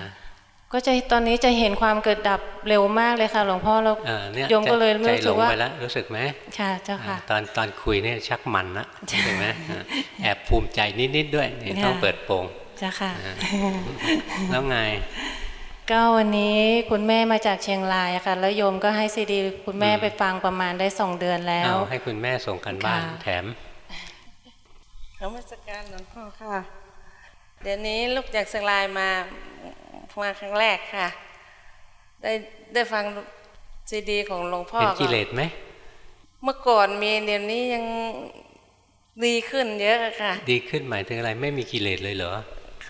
S25: ก็จะตอนนี้จะเห็นความเกิดดับเร็วมากเลยค่ะ หลวงพ่อแล้ว
S1: เออเนี่ย
S25: โยมก็เลย
S1: ใจ
S25: รู้
S1: หล
S25: สึก
S1: ง
S25: ว่า
S1: ไปแล้วรู้สึกไหม
S25: ค่ะเจ้าค่ะ
S1: ตอนตอนคุยเนี่ยชักมันละเห็นไหมอ่าแอบภูมิใจนิดๆด้วยนี่
S25: ค่ะ
S1: ต้องเปิดโปง
S25: เจ้าค่ะ
S1: อ่าแล้วไง
S25: ก็วันนี้คุณแม่มาจากเชียงรายอะค่ะ แล้วโยมก็ให้ซีดี คุณแม่ไปฟังประมาณได้สองเดือนแล้ว
S1: เอาให้คุณแม่ส่งกันบ้าน
S25: ค่ะ
S1: แถม
S26: นมัสการหลวงพ่อค่ะ เดี๋ยวนี้ลูกจากเชียงรายมา มาครั้งแรกค่ะ ได้ได้ฟังซีดีของหลวงพ่อ
S1: เห็นกิเลสไหม
S26: เมื่อก่อนมีเดี๋ยวนี้ยังดีขึ้นเยอะค่ะ
S1: ดีขึ้นหมายถึงอะไรไม่มีกิเลสเลยเหรอ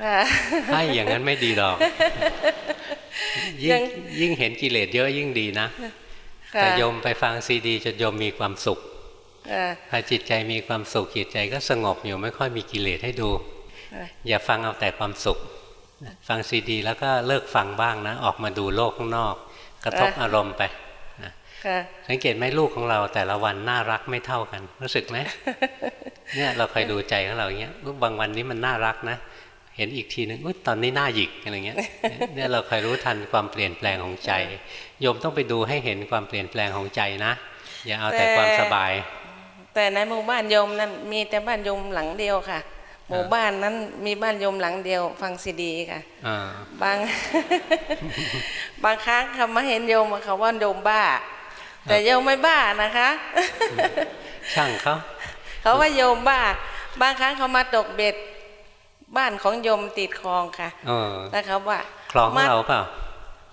S26: ค่ะ
S1: ให้อย่างนั้นไม่ดีหรอกยิ่
S26: ยังง
S1: ยิ่งเห็นกิเลสเยอะยิ่งดีนะ
S26: ค่ะ
S1: แต่โยมไปฟังซีดีจนโยมมีความสุข
S26: ค่ะ
S1: พอจิตใจมีความสุขจิตใจก็สงบอยู่ไม่ค่อยมีกิเลสให้ดู
S26: ค่ะ
S1: อย่าฟังเอาแต่ความสุข ฟังซีดี แล้วก็เลิกฟังบ้างนะ ออกมาดูโลกข้างนอก กระทบอารมณ์ไปนะ
S26: ค่ะ
S1: สังเกตไหมลูกของเราแต่ละวันน่ารักไม่เท่ากัน รู้สึกไหมเนี่ยเราคอยดูใจของเราอย่างเงี้ยอุ๊ยบางวันนี้มันน่ารักนะ เห็นอีกทีนึงอุ๊ยตอนนี้น่าหยิกอะไรเงี้ยเนี่ยเราคอยรู้ทันความเปลี่ยนแปลงของใจโยมต้องไปดูให้เห็นความเปลี่ยนแปลงของใจนะ อย่าเอาแต่ความสบาย
S26: แต่ในหมู่บ้านโยมนั้นมีแต่บ้านโยมหลังเดียวค่ะ หมู่บ้านนั้นมีบ้านโยมหลังเดียว ฟังซีดีค่ะ
S1: อ่า
S26: บางบางครั้งเขามาเห็นโยมเขาว่าโยมบ้า แต่โยมไม่บ้านะคะ
S1: ช่างเขา
S26: เขาว่าโยมบ้า บางครั้งเขามาตกเบ็ด บ้านของโยมติดคลองค่ะ
S1: เออ
S26: แล้วเขาว่า
S1: คลองของเราเปล่า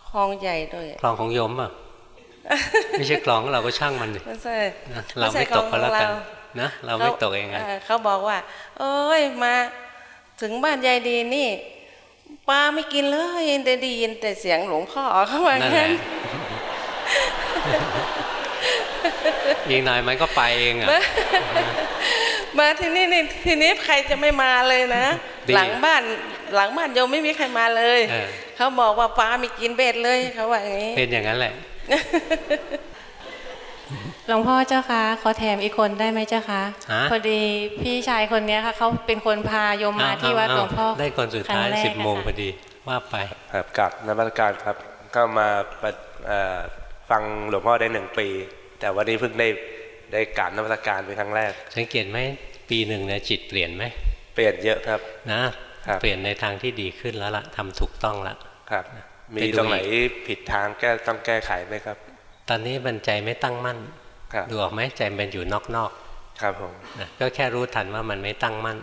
S26: คลองใหญ่ด้วย
S1: คลองของโยมเปล่าไม่ใช่คลองของเราก็ช่างมันดิ
S26: ไม่ใช่
S1: นะเราไม่ตกก็แล้วกัน
S26: ไม่ใช่ของเรา
S1: นะเราไม่ตกเองไง
S26: เขาบอกว่า เอ้ยมาถึงบ้านยายดีนี่ปลาไม่กินเลยแต่ได้ยินแต่เสียงหลวงพ่อเขาว่า
S1: นั่นแห
S26: งั้
S1: ละ
S26: น
S1: อีกหน่อยมันก็ไปเองอะ
S26: มามาที่นี่นี่ทีนี้ใครจะไม่มาเลยนะ
S1: ดี
S26: หลังบ้านหลังบ้านโยมไม่มีใครมาเลย
S1: เออ
S26: เขาบอกว่าปลาไม่กินเบ็ดเลยเขาว่าอย่างนี้
S1: เป็นอย่างนั้นแหละ
S25: หลวงพ่อเจ้าคะขอแถมอีกคนได้ไหมเจ้าคะ
S1: ฮะ
S25: พอดีพี่ชายคนเนี้ยค่ะเขาเป็นคนพาโยมมาที่วัดหลวงพ่อ
S1: ได้คนสุดท้าย
S25: ครั้งแรก
S1: สิบโมง
S25: อะ
S1: พอดีว่าไป
S27: ครับกับนมัสการครับก็มาปฏิเอ่อฟังหลวงพ่อได้หนึ่งปี แต่วันนี้เพิ่งได้ได้กราบนมัสการเป็นครั้งแรก
S1: สังเกตไหมปีหนึ่งเนี่ยจิตเปลี่ยนไหม
S27: เปลี่ยนเยอะครับ
S1: นะ
S27: ครับ
S1: เปลี่ยนในทางที่ดีขึ้นแล้วล่ะทำถูกต้องละ
S27: ครับ มี
S1: ไปดู
S27: ตรงไหน
S1: อีก
S27: ผิดทางแก้ต้องแก้ไขไหมครับ
S1: ตอนนี้มันใจไม่ตั้งมั่น
S27: ครับ
S1: ดูออกไหมใจมันอยู่นอก
S27: ครับผม
S1: ๆนะก็แค่รู้ทันว่ามันไม่ตั้งมั่น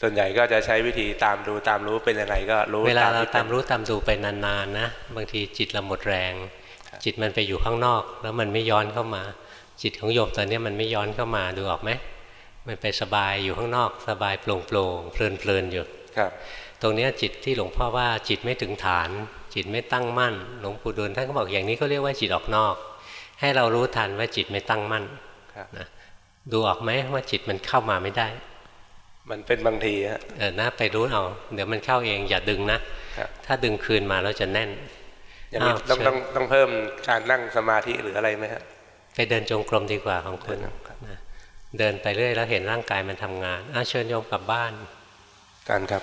S27: ส่วนใหญ่ก็จะใช้วิธีตามดูตามรู้เป็นยังไงก็รู้
S1: เวลาเรา
S27: ที่
S1: ตามรู้ตามดูไปนานๆนะบางทีจิตเราหมดแรง จิตมันไปอยู่ข้างนอก แล้วมันไม่ย้อนเข้ามา จิตของโยมตอนนี้มันไม่ย้อนเข้ามาดูออกไหมมันไปสบายอยู่ข้างนอก สบายโปร่งโปร่งๆเพลินๆอยู่
S27: ครับ
S1: ตรงเนี้ยจิตที่หลวงพ่อว่าจิตไม่ถึงฐาน จิตไม่ตั้งมั่น หลวงปู่ดูลท่านก็บอกอย่างนี้ก็เรียกว่าจิตออกนอก ให้เรารู้ทันว่าจิตไม่ตั้งมั่น
S27: ครับ
S1: นะดูออกไหมว่าจิตมันเข้ามาไม่ได้
S27: มันเป็นบางทีฮะ
S1: เออนะไปรู้เอา เดี๋ยวมันเข้าเองอย่าดึงนะ
S27: ครับ
S1: ถ้าดึงคืนมาแล้วจะแน่น
S27: อย่างนี้า
S1: ว
S27: ต้อง
S1: เชิญ
S27: ต้องต้องเพิ่มการนั่งสมาธิหรืออะไรไหมฮะ
S1: ไปเดินจงกรมดีกว่าของคุณนะเดินไปเรื่อยแล้วเห็นร่างกายมันทำงานอ้าวเชิญโยมกลับบ้าน
S27: การครับ